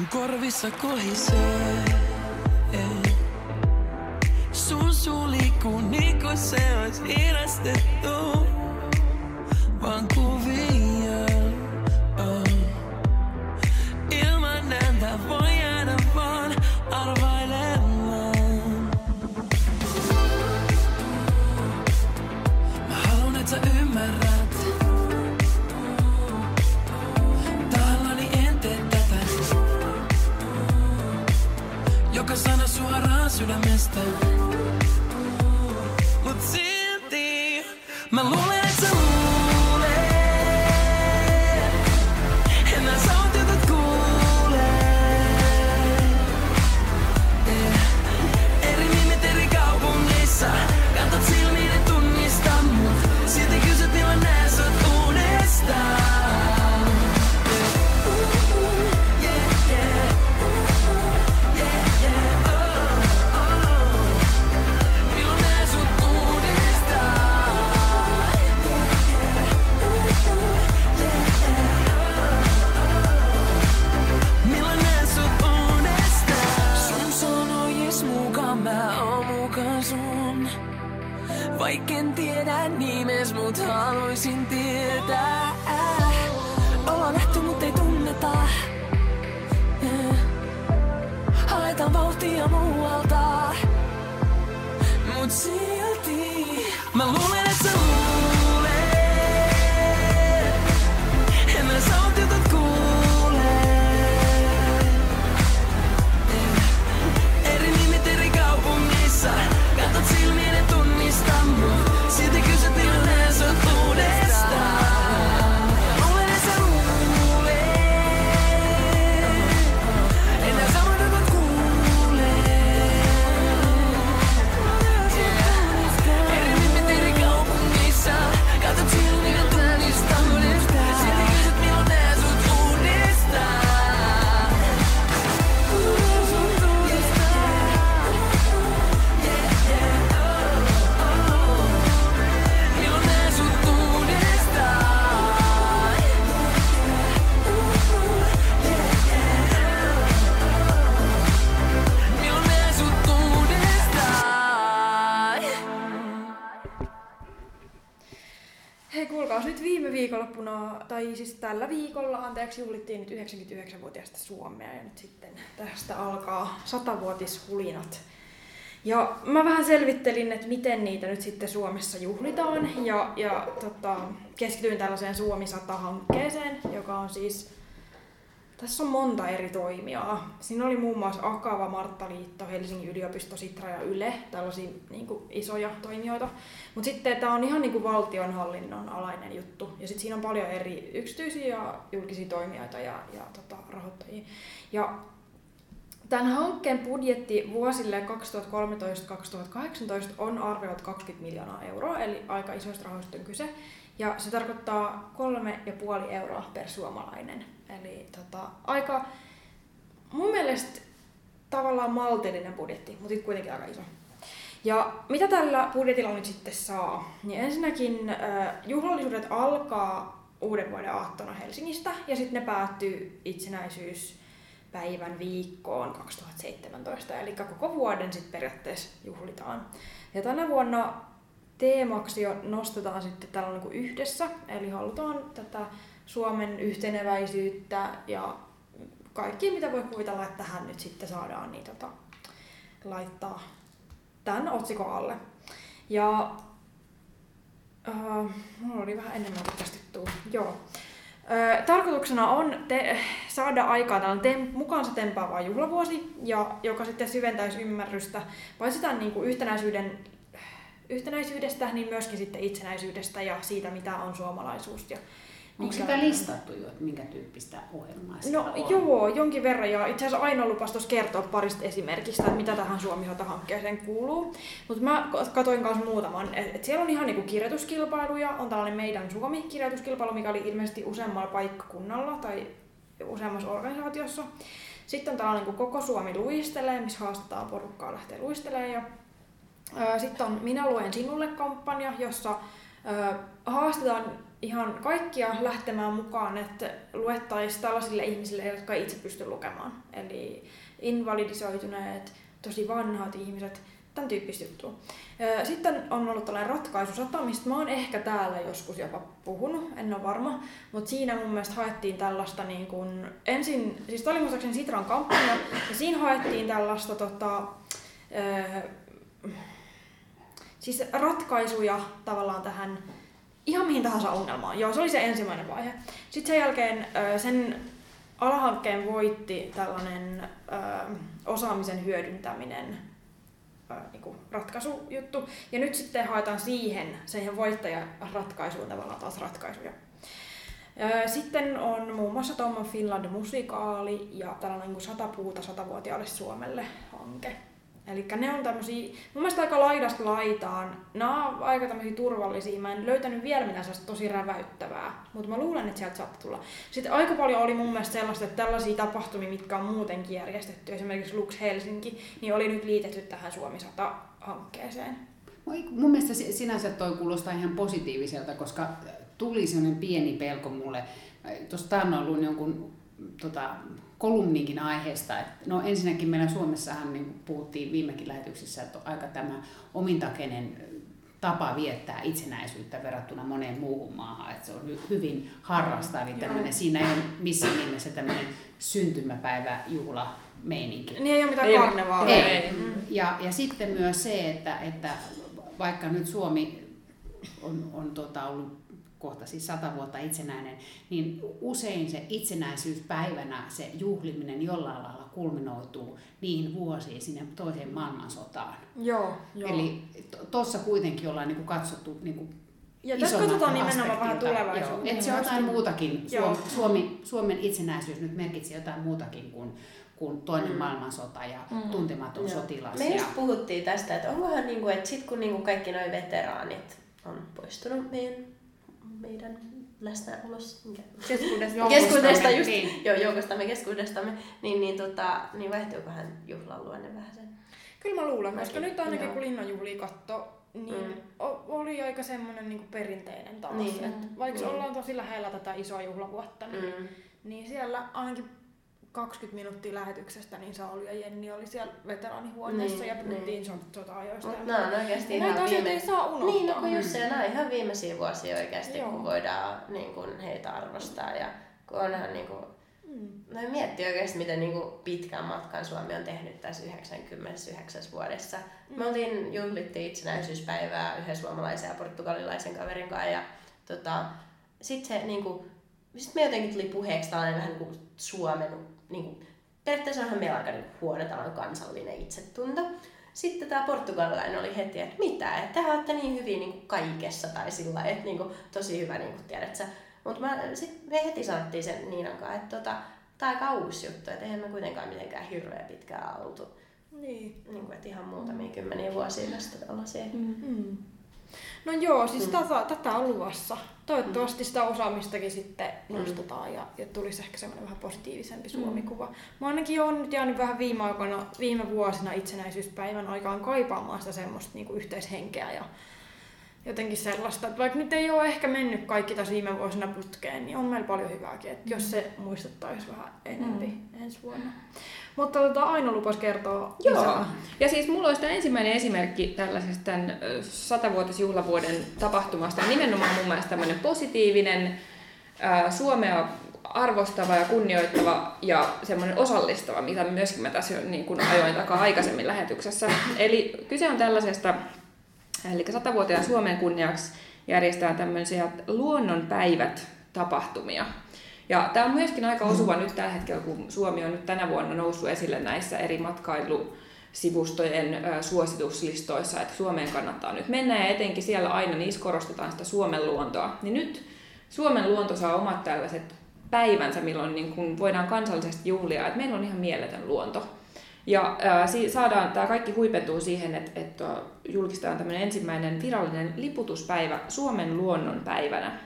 Mun korvissa kohisee. Sun suu liikkuu niin kuin se ois hidastettu suoraan sydämestä Mut silti tällä viikolla, anteeksi, juhlittiin nyt 99-vuotiaasta Suomea ja nyt sitten tästä alkaa satavuotishulinat. Ja mä vähän selvittelin, että miten niitä nyt sitten Suomessa juhlitaan ja, ja tota, keskityin tällaiseen Suomi 100-hankkeeseen, joka on siis tässä on monta eri toimijaa. Siinä oli muun muassa Akava, Marttaliitto, Helsingin yliopisto, Sitra ja Yle, tällaisia niin kuin, isoja toimijoita. Mutta sitten tämä on ihan niin kuin valtionhallinnon alainen juttu. Ja sitten siinä on paljon eri yksityisiä ja julkisia toimijoita ja, ja tota, rahoittajia. Ja tämän hankkeen budjetti vuosille 2013-2018 on arvioitu 20 miljoonaa euroa, eli aika isoista rahoista on kyse. Ja se tarkoittaa kolme ja puoli euroa per suomalainen. Eli tota, aika mun mielestä tavallaan maltillinen budjetti, mutta kuitenkin aika iso. Ja mitä tällä budjetilla nyt sitten saa? Niin ensinnäkin äh, juhlallisuudet alkaa uuden vuoden aattona Helsingistä ja sitten ne päättyy itsenäisyyspäivän viikkoon 2017. Eli koko vuoden sitten periaatteessa juhlitaan. Ja tänä vuonna teemaksi jo nostetaan sitten tällainen kuin yhdessä, eli halutaan tätä Suomen yhteneväisyyttä ja kaikki mitä voi kuvitella, että tähän nyt sitten saadaan, niin tota, laittaa tämän otsikon alle. Ja äh, mulla oli vähän enemmän podcastettua. Joo. Ö, tarkoituksena on te- saada aikaan tällainen tem- mukaansa tempaava juhlavuosi, ja, joka sitten syventäisi ymmärrystä paitsi tämän niin kuin yhtenäisyyden, yhtenäisyydestä, niin myöskin sitten itsenäisyydestä ja siitä, mitä on suomalaisuus. Ja Onko sitä listattu jo, että minkä tyyppistä ohjelmaa No on? joo, jonkin verran. Ja itse asiassa Aino lupasi tuossa kertoa parista esimerkistä, että mitä tähän suomi hankkeeseen kuuluu. Mutta mä katoin myös muutaman. Et, et siellä on ihan niinku kirjoituskilpailuja. On tällainen Meidän Suomi-kirjoituskilpailu, mikä oli ilmeisesti useammalla paikkakunnalla tai useammassa organisaatiossa. Sitten on tällainen kuin Koko Suomi luistelee, missä haastetaan porukkaa lähteä luistelemaan. Ja, sitten on Minä luen sinulle kampanja, jossa haastetaan ihan kaikkia lähtemään mukaan, että luettaisiin tällaisille ihmisille, jotka ei itse pysty lukemaan. Eli invalidisoituneet, tosi vanhat ihmiset, tämän tyyppistä juttua. Sitten on ollut tällainen ratkaisusata, mistä mä oon ehkä täällä joskus jopa puhunut, en ole varma, mutta siinä mun mielestä haettiin tällaista niin kuin, ensin, siis tämä oli muistaakseni Sitran kampanja, ja siinä haettiin tällaista tota, siis ratkaisuja tavallaan tähän ihan mihin tahansa ongelmaan. Joo, se oli se ensimmäinen vaihe. Sitten sen jälkeen sen alahankkeen voitti tällainen osaamisen hyödyntäminen ö, niinku ratkaisujuttu. Ja nyt sitten haetaan siihen, siihen voittajaratkaisuun tavallaan taas ratkaisuja. Sitten on muun muassa Tom of Finland musikaali ja tällainen kuin sata puuta satavuotiaalle Suomelle hanke. Eli ne on tämmöisiä, mun mielestä aika laidasta laitaan. Nämä on aika tämmöisiä turvallisia. Mä en löytänyt vielä mitään sellaista tosi räväyttävää, mutta mä luulen, että sieltä saattaa tulla. Sitten aika paljon oli mun mielestä sellaista, että tällaisia tapahtumia, mitkä on muutenkin järjestetty, esimerkiksi Lux Helsinki, niin oli nyt liitetty tähän Suomi 100-hankkeeseen. Moi, Mun mielestä si- sinänsä toi kuulostaa ihan positiiviselta, koska tuli sellainen pieni pelko mulle. Tuossa taannoin luin jonkun tota, kolumninkin aiheesta. Et, no ensinnäkin meillä Suomessahan niin puhuttiin viimekin lähetyksissä, että on aika tämä omintakeinen tapa viettää itsenäisyyttä verrattuna moneen muuhun maahan. Että se on hy- hyvin harrasta, eli tämmöinen, siinä ei ole missään nimessä tämmöinen syntymäpäiväjuhla meininki. Niin ei ole mitään karnevaalia. ei. Ja, ja sitten myös se, että, että vaikka nyt Suomi on, on tota ollut kohta siis sata vuotta itsenäinen, niin usein se itsenäisyyspäivänä se juhliminen jollain lailla kulminoituu niihin vuosiin sinne toiseen maailmansotaan. Joo, joo. Eli tuossa kuitenkin ollaan niinku katsottu niinku ja tässä katsotaan nimenomaan vähän tulevaisuuteen. Joo, että se on jotain muutakin. Joo. Suomi, Suomi, Suomen itsenäisyys nyt merkitsi jotain muutakin kuin, kuin toinen Mm. maailmansota ja Mm. tuntematon Joo. sotilas. Me ja, just puhuttiin tästä, että onkohan niinku, että sit kun niinku kaikki nuo veteraanit on poistunut meidän, meidän läsnäolossa? Keskuudesta. keskuudesta just, niin. joo, joukostamme keskuudestamme, niin, niin, tota, niin vaihtuukohan juhlan luonne vähän sen? Kyllä mä luulen, koska Mäkin, nyt ainakin joo. kun linnanjuhlia katto, niin Mm. oli aika semmoinen niin perinteinen taas. Niin. Et vaikka Niin. ollaan tosi lähellä tätä isoa juhlavuotta, niin, Mm. niin siellä ainakin 20 minuuttia lähetyksestä, niin Sauli ja Jenni oli siellä veteraanihuoneessa Niin, ja puhuttiin niin. niin. sota-ajoista. Mutta nämä on oikeasti Näitä ihan viime... ei saa unohtaa. Niin, no kun just se, nämä on ihan viimeisiä vuosia oikeasti, Joo. kun voidaan niin kun heitä arvostaa ja kun onhan niin kun, Mm. No miettii oikeasti, miten niin kuin pitkän matkan Suomi on tehnyt tässä 99 vuodessa. Mm. Me oltiin, juhlittiin itsenäisyyspäivää yhden suomalaisen ja portugalilaisen kaverin kanssa ja tota, sitten se niin kuin, sit me jotenkin tuli puheeksi tällainen vähän niin kuin Suomen, niin kuin, periaatteessa onhan meillä aika niin huono kansallinen itsetunto. Sitten tämä portugalilainen oli heti, että mitä, että te olette niin hyviä niin kuin kaikessa tai sillä lailla, että niin kuin, tosi hyvä, niin kuin tiedät sä. Mutta sitten me heti sanottiin sen Niinan kanssa, että tota, tämä on aika uusi juttu, että eihän me kuitenkaan mitenkään hirveän pitkään oltu. Niin. Niin kuin, että ihan muutamia kymmeniä vuosia tästä tällaisia. Mm. No joo, siis Mm. tätä, tätä on luvassa. Toivottavasti sitä osaamistakin sitten Mm. nostetaan ja, ja tulisi ehkä semmoinen vähän positiivisempi Suomikuva. Mä ainakin on nyt jäänyt vähän viime aikoina, viime vuosina itsenäisyyspäivän aikaan kaipaamaan sitä semmoista niinku yhteishenkeä ja jotenkin sellaista, että vaikka nyt ei ole ehkä mennyt kaikki tässä viime vuosina putkeen, niin on meillä paljon hyvääkin, että jos se muistettaisiin vähän enempi Mm. ensi vuonna. Mutta tota, Aino lupas kertoa Joo. lisää. Ja siis mulla olisi ensimmäinen esimerkki tällaisesta tämän satavuotisjuhlavuoden tapahtumasta. Ja nimenomaan mun mielestä tämmöinen positiivinen, Suomea arvostava ja kunnioittava ja semmoinen osallistava, mitä myöskin mä tässä jo niin kuin ajoin takaa aikaisemmin lähetyksessä. Eli kyse on tällaisesta, eli satavuotiaan Suomen kunniaksi järjestetään tämmöisiä luonnonpäivät tapahtumia. Ja tämä on myöskin aika osuva nyt tällä hetkellä, kun Suomi on nyt tänä vuonna noussut esille näissä eri matkailusivustojen ö, suosituslistoissa, että Suomeen kannattaa nyt mennä ja etenkin siellä aina niissä korostetaan sitä Suomen luontoa. Niin nyt Suomen luonto saa omat tällaiset päivänsä, milloin niin kun voidaan kansallisesti juhlia, että meillä on ihan mieletön luonto. Ja ää, si- saadaan, tämä kaikki huipentuu siihen, että, että julkistetaan tämmöinen ensimmäinen virallinen liputuspäivä Suomen luonnon päivänä.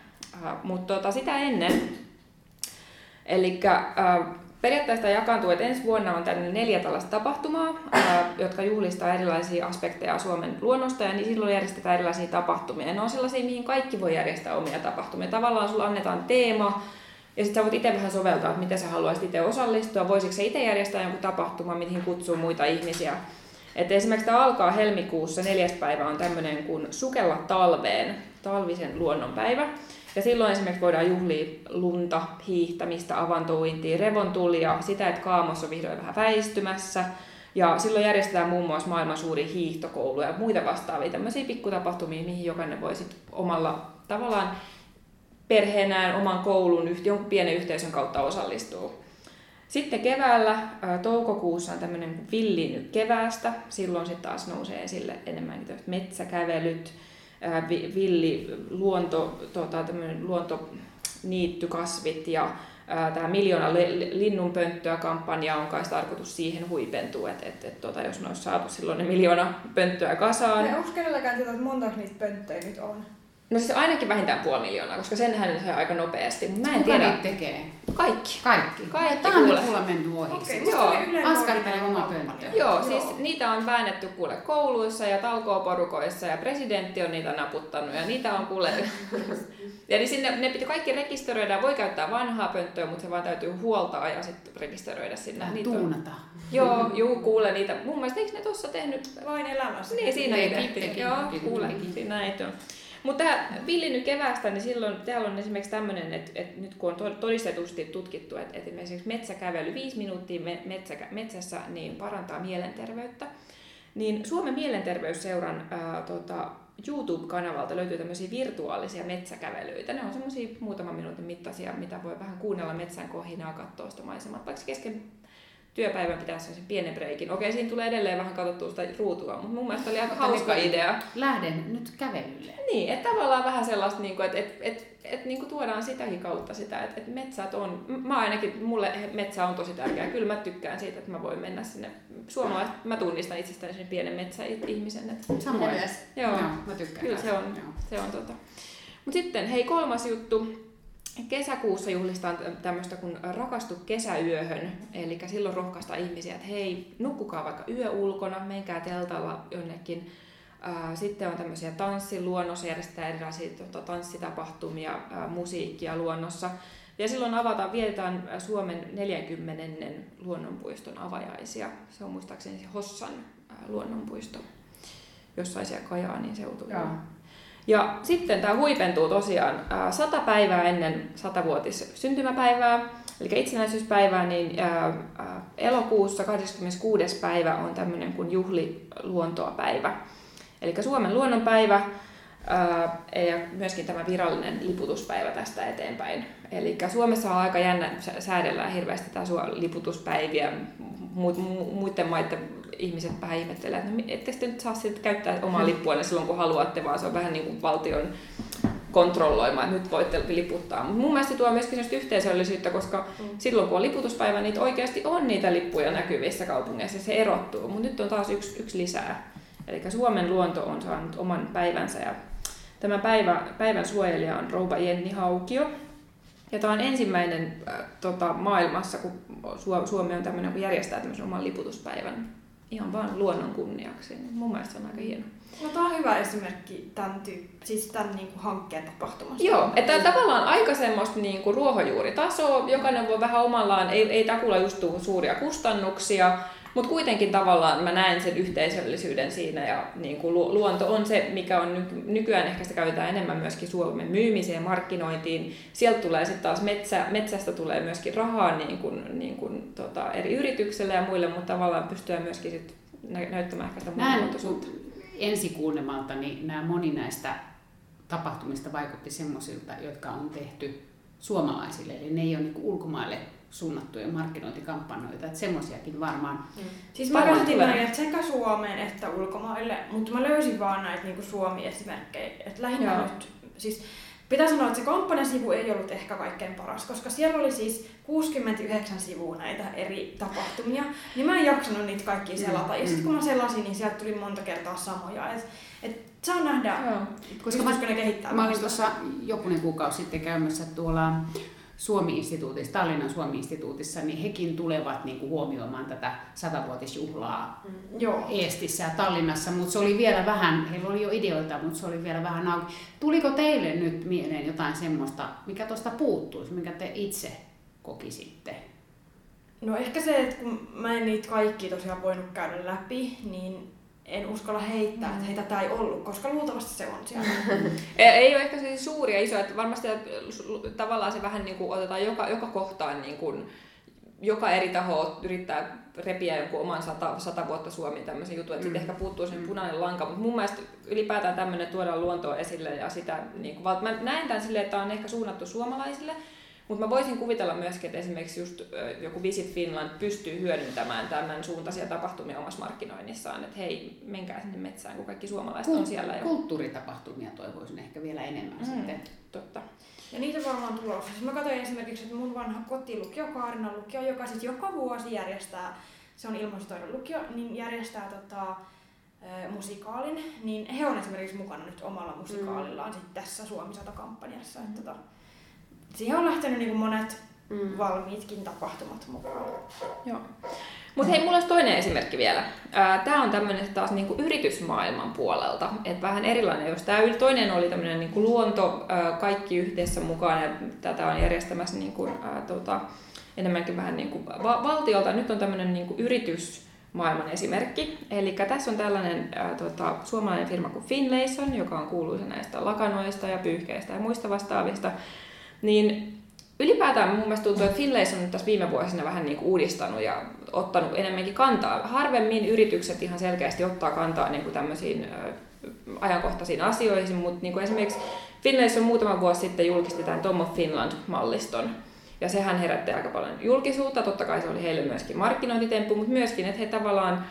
Mutta tota, sitä ennen Eli periaatteessa tämä jakaantuu, että ensi vuonna on tänne neljä tällaista tapahtumaa, ää, jotka juhlistaa erilaisia aspekteja Suomen luonnosta, ja niin silloin järjestetään erilaisia tapahtumia. Ja ne on sellaisia, mihin kaikki voi järjestää omia tapahtumia. Tavallaan sulla annetaan teema, ja sitten sä voit itse vähän soveltaa, että miten sä haluaisit itse osallistua. Voisitko sä itse järjestää jonkun tapahtuma, mihin kutsuu muita ihmisiä. Et esimerkiksi tämä alkaa helmikuussa, neljäs päivä on tämmöinen kuin Sukella talveen, talvisen luonnonpäivä. Ja silloin esimerkiksi voidaan juhlia lunta, hiihtämistä, avantouintia, revontulia, sitä, että kaamos on vihdoin vähän väistymässä. Ja silloin järjestetään muun muassa maailman suuri hiihtokoulu ja muita vastaavia tämmöisiä pikkutapahtumia, mihin jokainen voi sit omalla tavallaan perheenään oman koulun, jonkun pienen yhteisön kautta osallistua. Sitten keväällä, ää, toukokuussa on tämmöinen villinyt keväästä. Silloin sitten taas nousee esille tämmöiset metsäkävelyt, villi luonto, tota, luontoniittykasvit ja tämä miljoona li- linnunpönttöä kampanja on kai tarkoitus siihen huipentua, että et, et, tota, jos ne olisi saatu silloin ne miljoona pönttöä kasaan. Ei, onko kenelläkään tietoa, että monta niitä pönttöjä nyt on? No siis ainakin vähintään puoli miljoonaa, koska senhän se aika nopeasti. Mutta mä en Kuka tiedä. niitä tekee? Kaikki. Kaikki. Kaikki Tämä on kuule. nyt mulla mennyt ohi. Okei, Siis. Joo, oli Ylen askartele nuorilla oma paljon. pönttö. Joo, siis niitä on väännetty kuule kouluissa ja talkooporukoissa ja presidentti on niitä naputtanut ja niitä on kuule... ja niin sinne, ne piti kaikki rekisteröidä, voi käyttää vanhaa pönttöä, mutta se vaan täytyy huoltaa ja sitten rekisteröidä sinne. Vähän Niitä on- tuunata. Joo, juu, kuule niitä. Mun mielestä eikö ne tuossa tehnyt Vain elämässä. Niin, siinä Teki, ei tehty. teki, Joo, kuule, siinä näitä on. Mutta tämä villinyt kevästä, niin silloin täällä on esimerkiksi tämmöinen, että, että nyt kun on to- todistetusti tutkittu, että, että esimerkiksi metsäkävely viisi minuuttia me- metsä, metsässä niin parantaa mielenterveyttä, niin Suomen mielenterveysseuran ää, tota, YouTube-kanavalta löytyy tämmöisiä virtuaalisia metsäkävelyitä. Ne on semmoisia muutaman minuutin mittaisia, mitä voi vähän kuunnella metsän kohinaa, katsoa sitä maisemaa. Vaikka kesken työpäivän pitää sen pienen breikin. Okei, siinä tulee edelleen vähän katsottua sitä ruutua, mutta mun mielestä oli aika Mutta hauska niin idea. Lähden nyt kävelylle. Niin, että tavallaan vähän sellaista, niin kuin, että et, et, et, niin kuin tuodaan sitäkin kautta sitä, että, että metsät on, mä ainakin, mulle metsä on tosi tärkeä. Kyllä mä tykkään siitä, että mä voin mennä sinne suomalaiset, mä tunnistan itsestäni sen pienen metsäihmisen. Että, Samoin. Joo, Joo, mä tykkään. kyllä se on. Joo. Se on tota. Mut sitten, hei kolmas juttu. Kesäkuussa juhlistaan tämmöistä kuin Rakastu kesäyöhön. Eli silloin rohkaista ihmisiä, että hei, nukkukaa vaikka yö ulkona, menkää teltalla jonnekin. Sitten on tämmöisiä tanssiluonnossa, järjestetään erilaisia tota, tanssitapahtumia, musiikkia luonnossa. Ja silloin avataan, vietetään Suomen 40. luonnonpuiston avajaisia. Se on muistaakseni se Hossan luonnonpuisto jossain siellä Kajaanin seutulla. Ja sitten tämä huipentuu tosiaan ää, sata päivää ennen satavuotis syntymäpäivää, eli itsenäisyyspäivää, niin elokuussa 26. päivä on tämmöinen kuin juhliluontoa-päivä. Eli Suomen luonnonpäivä ja myöskin tämä virallinen liputuspäivä tästä eteenpäin. Eli Suomessa on aika jännä, sä- säädellään hirveästi tämä liputuspäiviä. Mu- mu- muiden maiden ihmiset vähän ihmettelee, että no, ettekö te nyt saa sitten käyttää omaa lippuanne silloin kun haluatte, vaan se on vähän niin kuin valtion kontrolloima, että nyt voitte liputtaa. Mutta mun mielestä se tuo myöskin yhteisöllisyyttä, koska mm. silloin kun on liputuspäivä, niitä oikeasti on niitä lippuja näkyvissä kaupungeissa, se erottuu. Mutta nyt on taas yksi, yksi lisää. Eli Suomen luonto on saanut oman päivänsä ja tämä päivä, päivän suojelija on rouva Jenni Haukio. Ja tämä on ensimmäinen äh, tota, maailmassa, kun Su- Suomi on tämmöinen, kun järjestää tämmöisen oman liputuspäivän ihan vaan luonnon kunniaksi. Niin Mun mielestä se on aika hieno. No tää on hyvä esimerkki tämän, tyyp- siis tämän niinku hankkeen tapahtumasta. Joo, että tavallaan aika semmoista niin kuin ruohonjuuritasoa, jokainen voi vähän omallaan, ei, ei takulla just tuu suuria kustannuksia, mutta kuitenkin tavallaan mä näen sen yhteisöllisyyden siinä ja niin kuin lu- luonto on se, mikä on nyky- nykyään ehkä sitä käytetään enemmän myöskin Suomen myymiseen ja markkinointiin. Sieltä tulee sitten taas metsä, metsästä tulee myöskin rahaa niin kuin, niin kuin, tota, eri yrityksille ja muille, mutta tavallaan pystyy myöskin sit nä- näyttämään ehkä sitä monimuotoisuutta. ensikuulemalta niin nämä moni näistä tapahtumista vaikutti semmoisilta, jotka on tehty suomalaisille, eli ne ei ole niin ulkomaille suunnattuja markkinointikampanjoita, että semmoisiakin varmaan. Siis mä näin, että sekä Suomeen että ulkomaille, mutta mä löysin vaan näitä niinku Suomi-esimerkkejä. Et lähinnä Joo. nyt, siis pitää sanoa, että se kampanjasivu ei ollut ehkä kaikkein paras, koska siellä oli siis 69 sivua näitä eri tapahtumia, niin mä en jaksanut niitä kaikkia selata. Ja sitten kun mä selasin, niin sieltä tuli monta kertaa samoja. Et, et saa nähdä, Joo. Koska mä, ne kehittämään. mä olin tuossa jokunen kuukausi sitten käymässä tuolla Suomi-instituutissa, Tallinnan Suomi-instituutissa, niin hekin tulevat niin kuin huomioimaan tätä satavuotisjuhlaa Joo. Eestissä ja Tallinnassa, mutta se oli vielä vähän, heillä oli jo ideoita, mutta se oli vielä vähän auki. Tuliko teille nyt mieleen jotain semmoista, mikä tuosta puuttuisi, mikä te itse kokisitte? No ehkä se, että kun mä en niitä kaikki tosiaan voinut käydä läpi, niin en uskalla heittää, että hei tätä ei ollut, koska luultavasti se on siellä. Ei, ei ole ehkä siis suuria isoja, että varmasti että tavallaan se vähän niin kuin otetaan joka, joka kohtaan niin kuin, joka eri taho yrittää repiä jonkun oman sata, sata vuotta Suomi tämmöisen jutun, että mm. sitten ehkä puuttuu sen punainen lanka, mutta mun mielestä ylipäätään tämmöinen tuodaan luontoa esille ja sitä, niin kuin, mä näen tämän silleen, että tämä on ehkä suunnattu suomalaisille, mutta mä voisin kuvitella myöskin, että esimerkiksi just joku Visit Finland pystyy hyödyntämään tämän suuntaisia tapahtumia omassa markkinoinnissaan, että hei, menkää sinne metsään, kun kaikki suomalaiset on siellä jo. Kulttuuritapahtumia toivoisin ehkä vielä enemmän Mm. sitten. Totta. Ja niitä varmaan tulossa. Siis mä katsoin esimerkiksi, että mun vanha kotilukio, Kaarinan lukio, joka siis joka vuosi järjestää, se on ilmastoidon lukio, niin järjestää tota, musikaalin, niin he on esimerkiksi mukana nyt omalla musikaalillaan mm. sit tässä Suomi 100-kampanjassa. Mm. Että, tota, siihen on lähtenyt niin monet mm. valmiitkin tapahtumat mukaan. Joo. Mutta hei, mulla olisi toinen esimerkki vielä. Tämä on tämmöinen taas niinku yritysmaailman puolelta, että vähän erilainen. Jos tämä toinen oli tämmöinen niinku luonto, kaikki yhdessä mukaan, ja tätä on järjestämässä niinku, ää, tota, enemmänkin vähän niinku va- valtiolta. Nyt on tämmöinen niinku yritysmaailman esimerkki. Eli tässä on tällainen ää, tota, suomalainen firma kuin Finlayson, joka on kuuluisa näistä lakanoista ja pyyhkeistä ja muista vastaavista. Niin ylipäätään mun mielestä tuntuu, että Finlayson on tässä viime vuosina vähän niin uudistanut ja ottanut enemmänkin kantaa. Harvemmin yritykset ihan selkeästi ottaa kantaa niin kuin tämmöisiin ajankohtaisiin asioihin, mutta niin kuin esimerkiksi Finlayson muutama vuosi sitten julkisti tämän Tom of Finland-malliston. Ja sehän herätti aika paljon julkisuutta. Totta kai se oli heille myöskin markkinointitemppu, mutta myöskin, että he tavallaan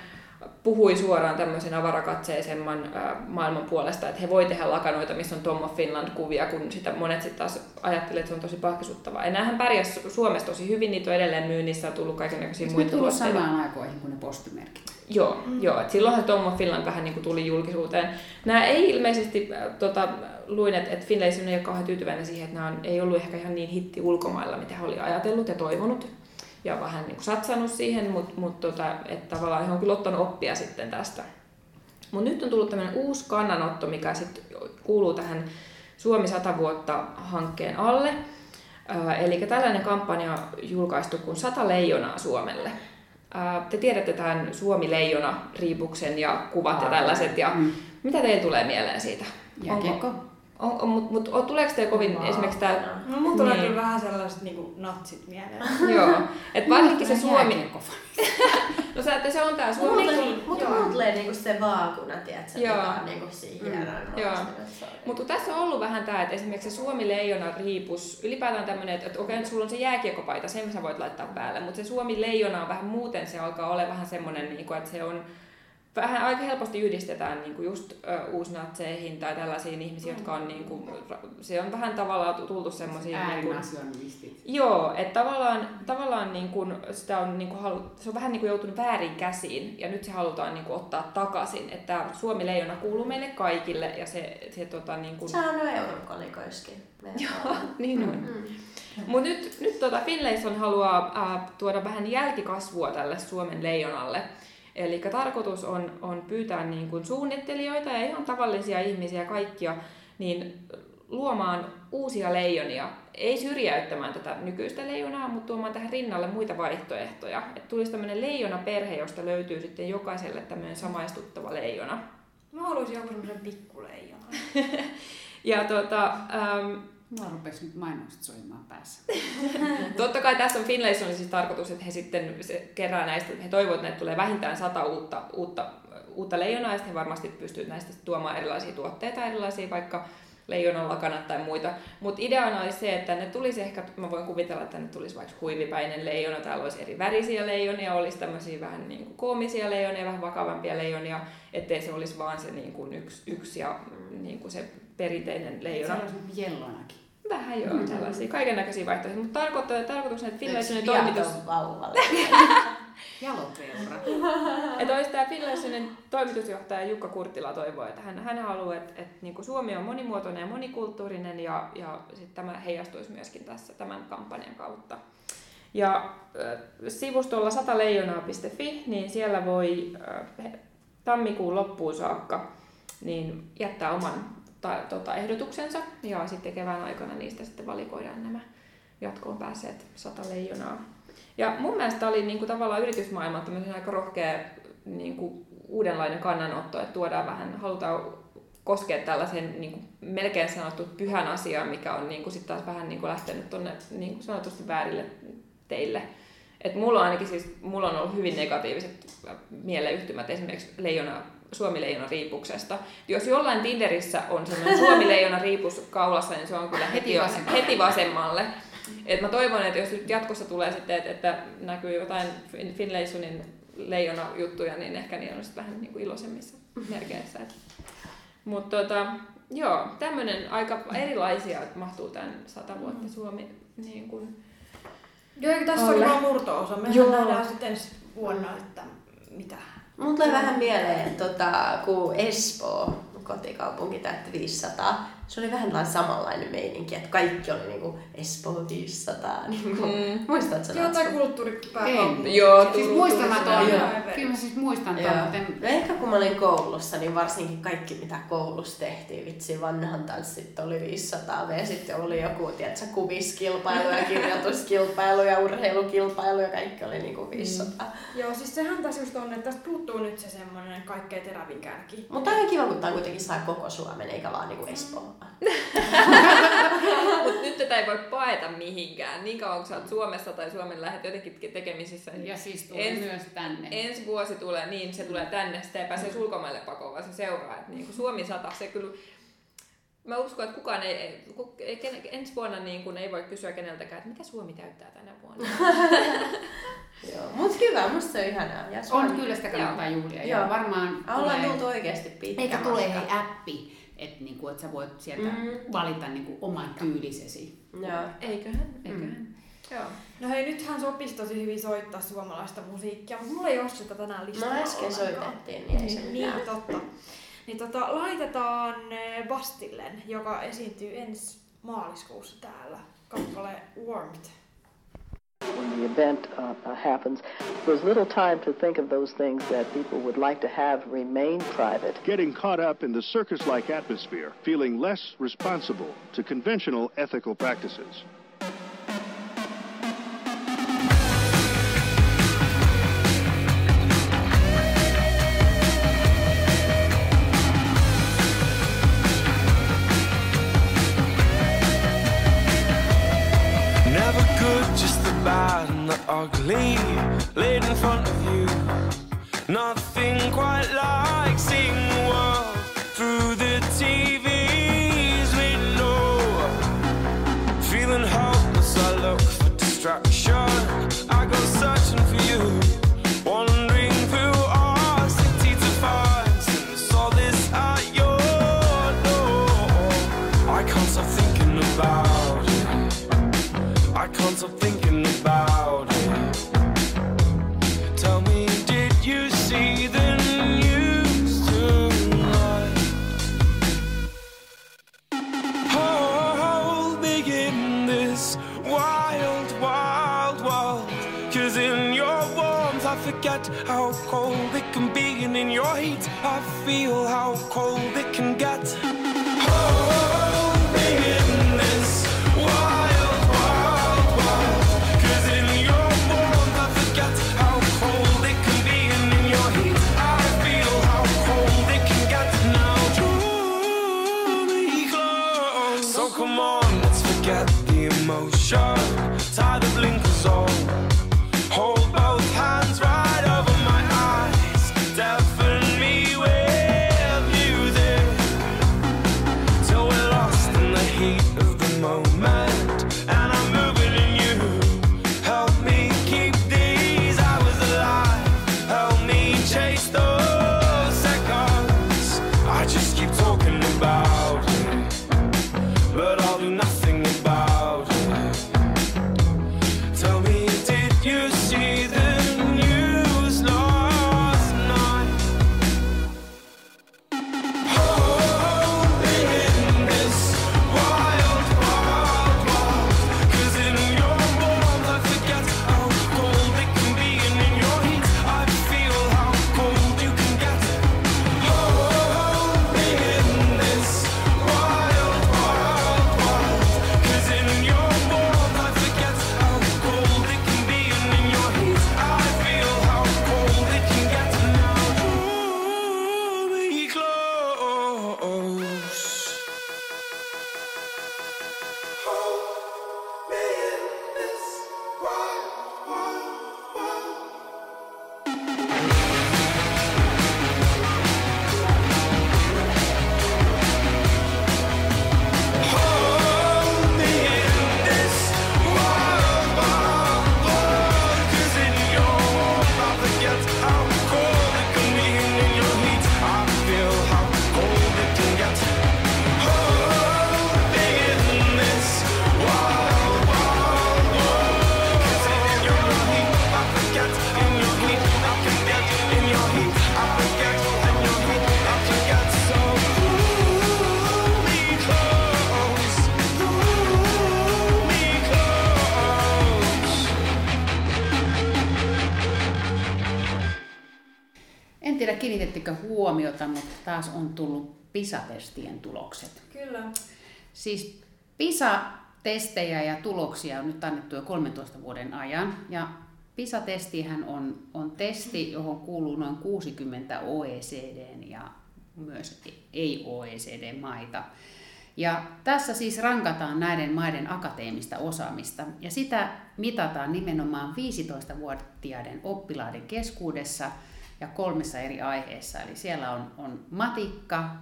puhui suoraan tämmöisen avarakatseisemman ää, maailman puolesta, että he voi tehdä lakanoita, missä on Tom of Finland-kuvia, kun sitä monet sitten taas ajattelee, että se on tosi pahkisuttavaa. Ja näähän pärjäs Suomessa tosi hyvin, niitä on edelleen myynnissä, on tullut kaikenlaisia muita tullut tuotteita. samaan aikoihin kuin ne postimerkit? Joo, mm. joo. Et silloinhan Tom of Finland vähän niin kuin tuli julkisuuteen. Nämä ei ilmeisesti, äh, tota, luin, että et Finlayson ei ole kauhean tyytyväinen siihen, että nämä on, ei ollut ehkä ihan niin hitti ulkomailla, mitä he oli ajatellut ja toivonut. Ja vähän niin kuin satsannut siihen, mutta mut, tota, että tavallaan he on kyllä ottanut oppia sitten tästä. Mutta nyt on tullut tämmöinen uusi kannanotto, mikä sitten kuuluu tähän Suomi 100 vuotta hankkeen alle. Eli tällainen kampanja on julkaistu kuin 100 leijonaa Suomelle. Te tiedätte tämän Suomi-leijona riipuksen ja kuvat ja tällaiset. Ja Mm. Mitä teille tulee mieleen siitä? Jääkiekko? On, on, mut, mut, tuleeko teille kovin Vau. esimerkiksi tämä... No mun tulee Niin. kyllä vähän sellaiset niinku natsit mieleen. Joo, että varsinkin se Suomi... No sä, että se on tää Mulla Suomi... mutta Joo. mulla tulee niinku se vaakuna, tiedätkö, Joo. mikä on niinku siihen Mm. Joo. Mutta tässä on ollut vähän tämä, että esimerkiksi se Suomi-leijona riipus, ylipäätään tämmöinen, että, että okei, nyt sulla on se jääkiekkopaita, sen sä voit laittaa päälle, mutta se Suomi-leijona on vähän muuten, se alkaa olla vähän semmoinen, niin kuin, että se on vähän aika helposti yhdistetään niin kuin just ö, uusnatseihin tai tällaisiin ihmisiin, jotka on niin kuin, se on vähän tavallaan tultu semmoisiin niin kuin. Joo, että tavallaan, tavallaan niin kuin sitä on, niin kuin halu, se on vähän niin kuin joutunut väärin käsiin ja nyt se halutaan niin kuin ottaa takaisin. Että Suomi leijona kuuluu meille kaikille ja se, se tota, niin kuin... Se on jo eurokolikoiskin. Joo, niin on. Mm. Mutta nyt, nyt tota Finlayson haluaa ää, tuoda vähän jälkikasvua tälle Suomen leijonalle. Eli tarkoitus on, on pyytää niin kuin suunnittelijoita ja ihan tavallisia ihmisiä kaikkia niin luomaan uusia leijonia. Ei syrjäyttämään tätä nykyistä leijonaa, mutta tuomaan tähän rinnalle muita vaihtoehtoja. Että tulisi tämmöinen leijona-perhe, josta löytyy sitten jokaiselle tämmöinen samaistuttava leijona. Mä haluaisin joku semmoisen pikkuleijonan. Ja tota, ähm, Mulla rupesi nyt mainokset soimaan päässä. Totta kai tässä on Finlayson siis tarkoitus, että he sitten kerää näistä, he toivovat, että näitä tulee vähintään sata uutta, uutta, uutta leijonaa, ja he varmasti pystyvät näistä tuomaan erilaisia tuotteita, erilaisia vaikka leijonan lakanat tai muita. Mutta ideana olisi se, että ne tulisi ehkä, mä voin kuvitella, että ne tulisi vaikka huivipäinen leijona, täällä olisi eri värisiä leijonia, olisi tämmöisiä vähän niin kuin koomisia leijonia, vähän vakavampia leijonia, ettei se olisi vaan se niin kuin yksi, yksi ja niin kuin se perinteinen leijona. Se olisi jellonakin. Vähän joo, tällaisia kaiken näköisiä vaihtoehtoja. Mutta tarkoittaa, tarkoituksena, että Finlaysonin toimitus, vauvalle. Jalopeura. että olisi tämä Finlaysonin toimitusjohtaja Jukka Kurttila toivoo, että hän, hän haluaa, että, että niin Suomi on monimuotoinen ja monikulttuurinen ja, ja sit tämä heijastuisi myöskin tässä tämän kampanjan kautta. Ja äh, sivustolla sataleijonaa.fi, niin siellä voi äh, tammikuun loppuun saakka niin jättää oman ta, tota, ehdotuksensa ja sitten kevään aikana niistä sitten valikoidaan nämä jatkoon päässeet sata leijonaa. Ja mun mielestä oli niin kuin, tavallaan yritysmaailman aika rohkea niin kuin, uudenlainen kannanotto, että tuodaan vähän, halutaan koskea tällaisen niin kuin, melkein sanottu pyhän asiaan, mikä on niin kuin, sit taas vähän niin kuin, lähtenyt tuonne niin sanotusti väärille teille. Et mulla on ainakin siis, mulla on ollut hyvin negatiiviset mieleyhtymät esimerkiksi leijona, Suomi-leijona riipuksesta. Jos jollain Tinderissä on semmoinen Suomi-leijona riipus kaulassa, niin se on kyllä heti, Heti vasemmalle. heti vasemmalle. Et mä toivon, että jos nyt jatkossa tulee sitten, että, että näkyy jotain Fin- Finlaysonin leijona juttuja, niin ehkä niin on sitten vähän niin kuin iloisemmissa merkeissä. Mutta tota, joo, tämmöinen aika erilaisia että mahtuu tämän sata vuotta Suomi niin kuin, Joo, tässä oli vaan murto-osa. Me nähdään sitten ensi vuonna, että mitä. Mun tulee vähän mieleen, tota, kun Espoo, kotikaupunki täytti 500. Se oli vähän tällainen samanlainen meininki, että kaikki oli niinku Espoo 500. Niinku, mm. Muistatko Joo, tai kulttuuripääkaupunki. Joo, Siis muistan mä ton, Joo. kyllä mä siis muistan ton, Joo. mutta en, No ehkä kun mä olin koulussa, niin varsinkin kaikki mitä koulussa tehtiin, vitsi vanhan tanssit oli 500 V, sitten oli joku, tiedätkö, kuviskilpailu ja kirjoituskilpailu ja urheilukilpailu ja kaikki oli niinku 500. Mm. Joo, siis sehän tässä just on, että tästä puuttuu nyt se semmoinen kaikkein terävin kärki. Mutta on kiva, kun tää kuitenkin saa koko Suomen, eikä vaan niinku Espoo. Mutta nyt tätä ei voi paeta mihinkään. Niin kauan kun sä oot Suomessa tai Suomen lähet jotenkin tekemisissä. niin ja siis tulee Ens- myös tänne. Ensi vuosi tulee, niin se tulee tänne, sitä ei pääse ulkomaille pakoon, vaan se seuraa. Et niin kuin Suomi 100, se kyllä... Mä uskon, että kukaan ei, ei, ei ken- ensi vuonna niin kun ei voi kysyä keneltäkään, että mitä Suomi täyttää tänä vuonna. Joo, mut hyvä, musta se on ihanaa. Ja On kyllä sitä kannattaa juhlia. Joo. Ja varmaan Ollaan tulee, tultu oikeesti pitkä eikä tulee matka. hei appi, että niinku, et sä voit sieltä Mm. valita niinku oman tyylisesi. Joo. Eiköhän, eiköhän. Joo. No hei, nythän sopisi tosi hyvin soittaa suomalaista musiikkia, mutta mulla ei ole sitä tänään No listalla äsken ollenkaan. soitettiin, niin ei se Niin, mitään. totta. Niin tota, laitetaan eh, Bastillen, joka esiintyy ensi maaliskuussa täällä, kappale Warmth. When the event uh, uh, happens, there's little time to think of those things that people would like to have remain private. Getting caught up in the circus like atmosphere, feeling less responsible to conventional ethical practices. Laid in front of you. Nothing quite like how cold it can be. And in your heat, I feel how cold it can get. PISA-testien tulokset. Kyllä. Siis PISA-testejä ja tuloksia on nyt annettu jo 13 vuoden ajan. Ja PISA-testihän on, on testi, johon kuuluu noin 60 OECD ja myös ei-OECD-maita. Ja tässä siis rankataan näiden maiden akateemista osaamista ja sitä mitataan nimenomaan 15-vuotiaiden oppilaiden keskuudessa ja kolmessa eri aiheessa. Eli siellä on, on matikka,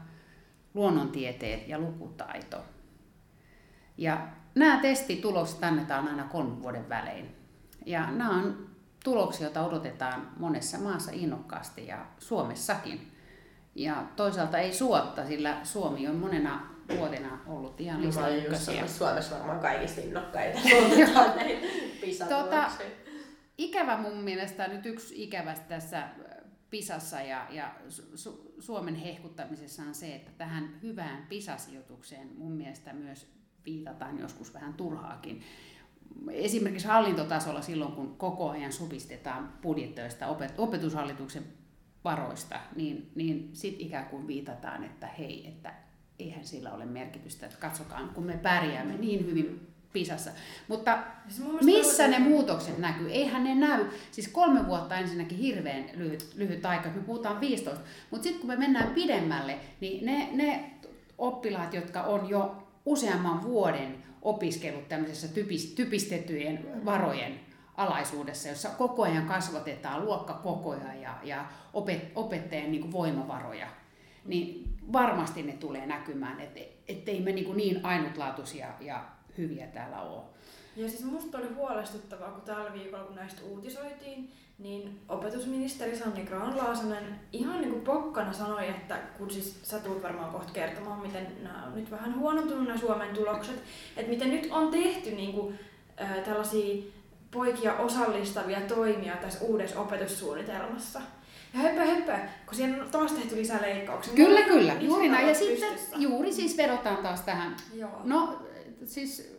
luonnontieteet ja lukutaito. Ja nämä testitulokset annetaan aina kolmen vuoden välein. Ja nämä on tuloksia, joita odotetaan monessa maassa innokkaasti ja Suomessakin. Ja toisaalta ei suotta, sillä Suomi on monena vuotena ollut ihan Mä lista ykkösiä. Suomessa varmaan kaikista innokkaita. Tota, ikävä mun mielestä nyt yksi ikävästä tässä Pisassa ja, ja Su- Suomen hehkuttamisessa on se, että tähän hyvään Pisasijoitukseen mun mielestä myös viitataan joskus vähän turhaakin. Esimerkiksi hallintotasolla silloin, kun koko ajan supistetaan budjettoista opet- opetushallituksen varoista, niin, niin sitten ikään kuin viitataan, että hei, että eihän sillä ole merkitystä, että katsokaa, kun me pärjäämme niin hyvin Pisassa. Mutta Siis missä ne muutokset näkyy? Eihän ne näy. Siis kolme vuotta ensinnäkin hirveän lyhyt, lyhyt aika, me puhutaan 15. Mutta sitten kun me mennään pidemmälle, niin ne, ne oppilaat, jotka on jo useamman vuoden opiskellut tämmöisessä typis, typistettyjen varojen alaisuudessa, jossa koko ajan kasvatetaan luokkakokoja ja, ja opet, opettajan niin voimavaroja, niin varmasti ne tulee näkymään, että ettei me niin, niin ainutlaatuisia ja hyviä täällä ole. Ja siis musta oli huolestuttavaa, kun tällä viikolla, kun näistä uutisoitiin, niin opetusministeri Sanni Graan-Laasonen ihan niin kuin pokkana sanoi, että kun siis sä tulet varmaan kohta kertomaan, miten nämä on nyt vähän huonontunut nämä Suomen tulokset, että miten nyt on tehty niin kuin, äh, tällaisia poikia osallistavia toimia tässä uudessa opetussuunnitelmassa. Ja höpö höpö, kun siellä on taas tehty lisää leikkauksia. Kyllä, kyllä, juuri näin. Ja sitten pystyssä. juuri siis vedotaan taas tähän. Joo. No siis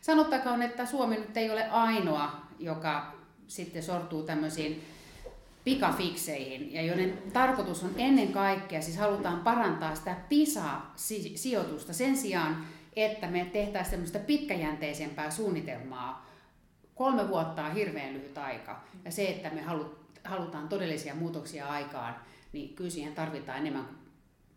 sanottakoon, että Suomi nyt ei ole ainoa, joka sitten sortuu tämmöisiin pikafikseihin, ja joiden tarkoitus on ennen kaikkea, siis halutaan parantaa sitä PISA-sijoitusta sen sijaan, että me tehtäisiin tämmöistä pitkäjänteisempää suunnitelmaa. Kolme vuotta on hirveän lyhyt aika, ja se, että me halu- halutaan todellisia muutoksia aikaan, niin kyllä siihen tarvitaan enemmän kuin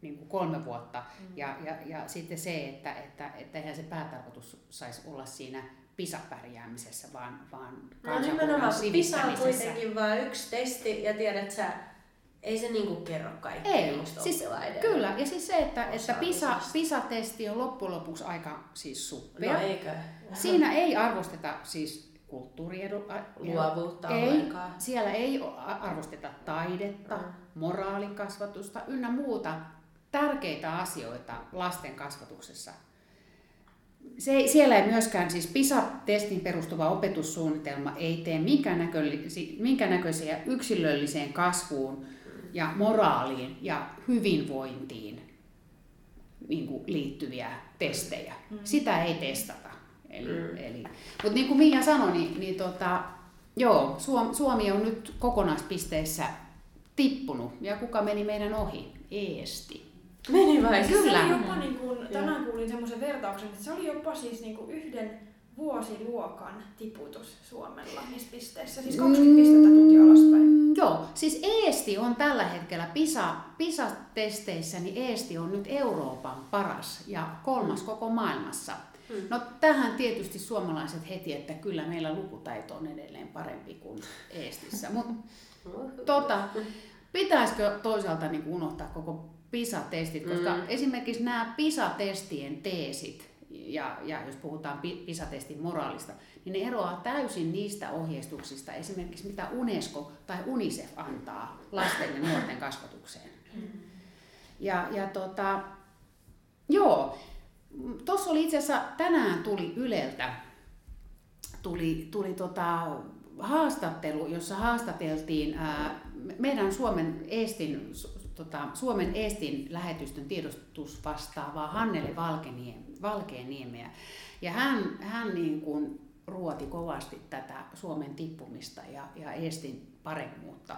niin kuin kolme vuotta. Ja, ja, ja sitten se, että, että, että eihän se päätarkoitus saisi olla siinä PISA-pärjäämisessä, vaan, vaan No nimenomaan, PISA on kuitenkin vain yksi testi ja tiedät sä, ei se niinku kerro kaikkea Ei, siis kyllä. Ja siis se, että, että PISA. PISA-testi on loppujen lopuksi aika siis suppea. No eikö? Siinä ei arvosteta siis kulttuuriedu... Luovuutta ei, ollenkaan. Siellä ei arvosteta taidetta, Mm. moraalikasvatusta ynnä muuta tärkeitä asioita lasten kasvatuksessa. Se siellä ei myöskään, siis PISA-testin perustuva opetussuunnitelma ei tee minkäännäköisi- minkäännäköisiä yksilölliseen kasvuun ja moraaliin ja hyvinvointiin niin kuin liittyviä testejä. Sitä ei testata. Eli, Mm. eli, mutta niin kuin Mia sanoi, niin, niin tota, joo, Suom- Suomi on nyt kokonaispisteissä tippunut. Ja kuka meni meidän ohi? Eesti. Meni vai? Siis Kyllä. Se oli jopa niin kuin, tänään kuulin semmoisen vertauksen, että se oli jopa siis niin kuin yhden vuosiluokan tiputus Suomella niissä pisteissä. Siis 20 pistettä tuki alaspäin. Mm, Joo, siis Eesti on tällä hetkellä PISA, PISA-testeissä, niin Eesti on nyt Euroopan paras ja kolmas koko maailmassa. No tähän tietysti suomalaiset heti, että kyllä meillä lukutaito on edelleen parempi kuin Eestissä, mutta tota, pitäisikö toisaalta niin kuin unohtaa koko PISA-testit, koska Mm. esimerkiksi nämä PISA-testien teesit, ja, ja jos puhutaan pi- PISA-testin moraalista, niin ne eroaa täysin niistä ohjeistuksista, esimerkiksi mitä UNESCO tai UNICEF antaa lasten ja nuorten kasvatukseen. Ja, ja tota, joo, tuossa oli itse asiassa, tänään tuli Yleltä, tuli, tuli tota, haastattelu, jossa haastateltiin ää, meidän Suomen Eestin, tota, Suomen Eestin lähetystön tiedostusvastaavaa Hannele Valkeniem- Valkeaniemeä. Ja hän, hän niin kuin ruoti kovasti tätä Suomen tippumista ja, ja Eestin paremmuutta.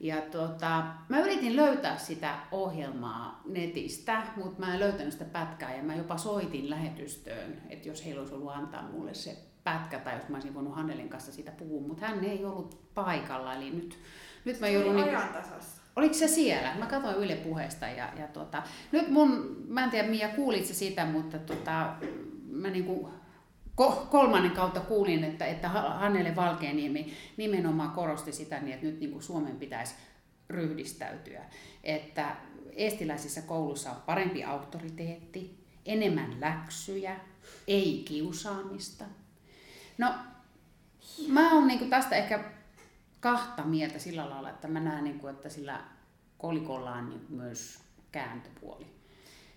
Ja tota, mä yritin löytää sitä ohjelmaa netistä, mutta mä en löytänyt sitä pätkää ja mä jopa soitin lähetystöön, että jos heillä olisi ollut antaa mulle se pätkä tai jos mä olisin voinut Hannelin kanssa siitä puhua, mutta hän ei ollut paikalla. Eli nyt, nyt mä joudun... Niin... Oliko se siellä? Mä katsoin Yle puheesta ja, ja tota, nyt mun, mä en tiedä Mia kuulit se sitä, mutta tota, mä niinku kolmannen kautta kuulin, että, että Hannele Valkeeniemi nimenomaan korosti sitä niin, että nyt niin kuin Suomen pitäisi ryhdistäytyä. Että estiläisissä koulussa on parempi auktoriteetti, enemmän läksyjä, ei kiusaamista. No, mä oon niin tästä ehkä kahta mieltä sillä lailla, että mä näen, niin kuin, että sillä kolikolla on niin myös kääntöpuoli.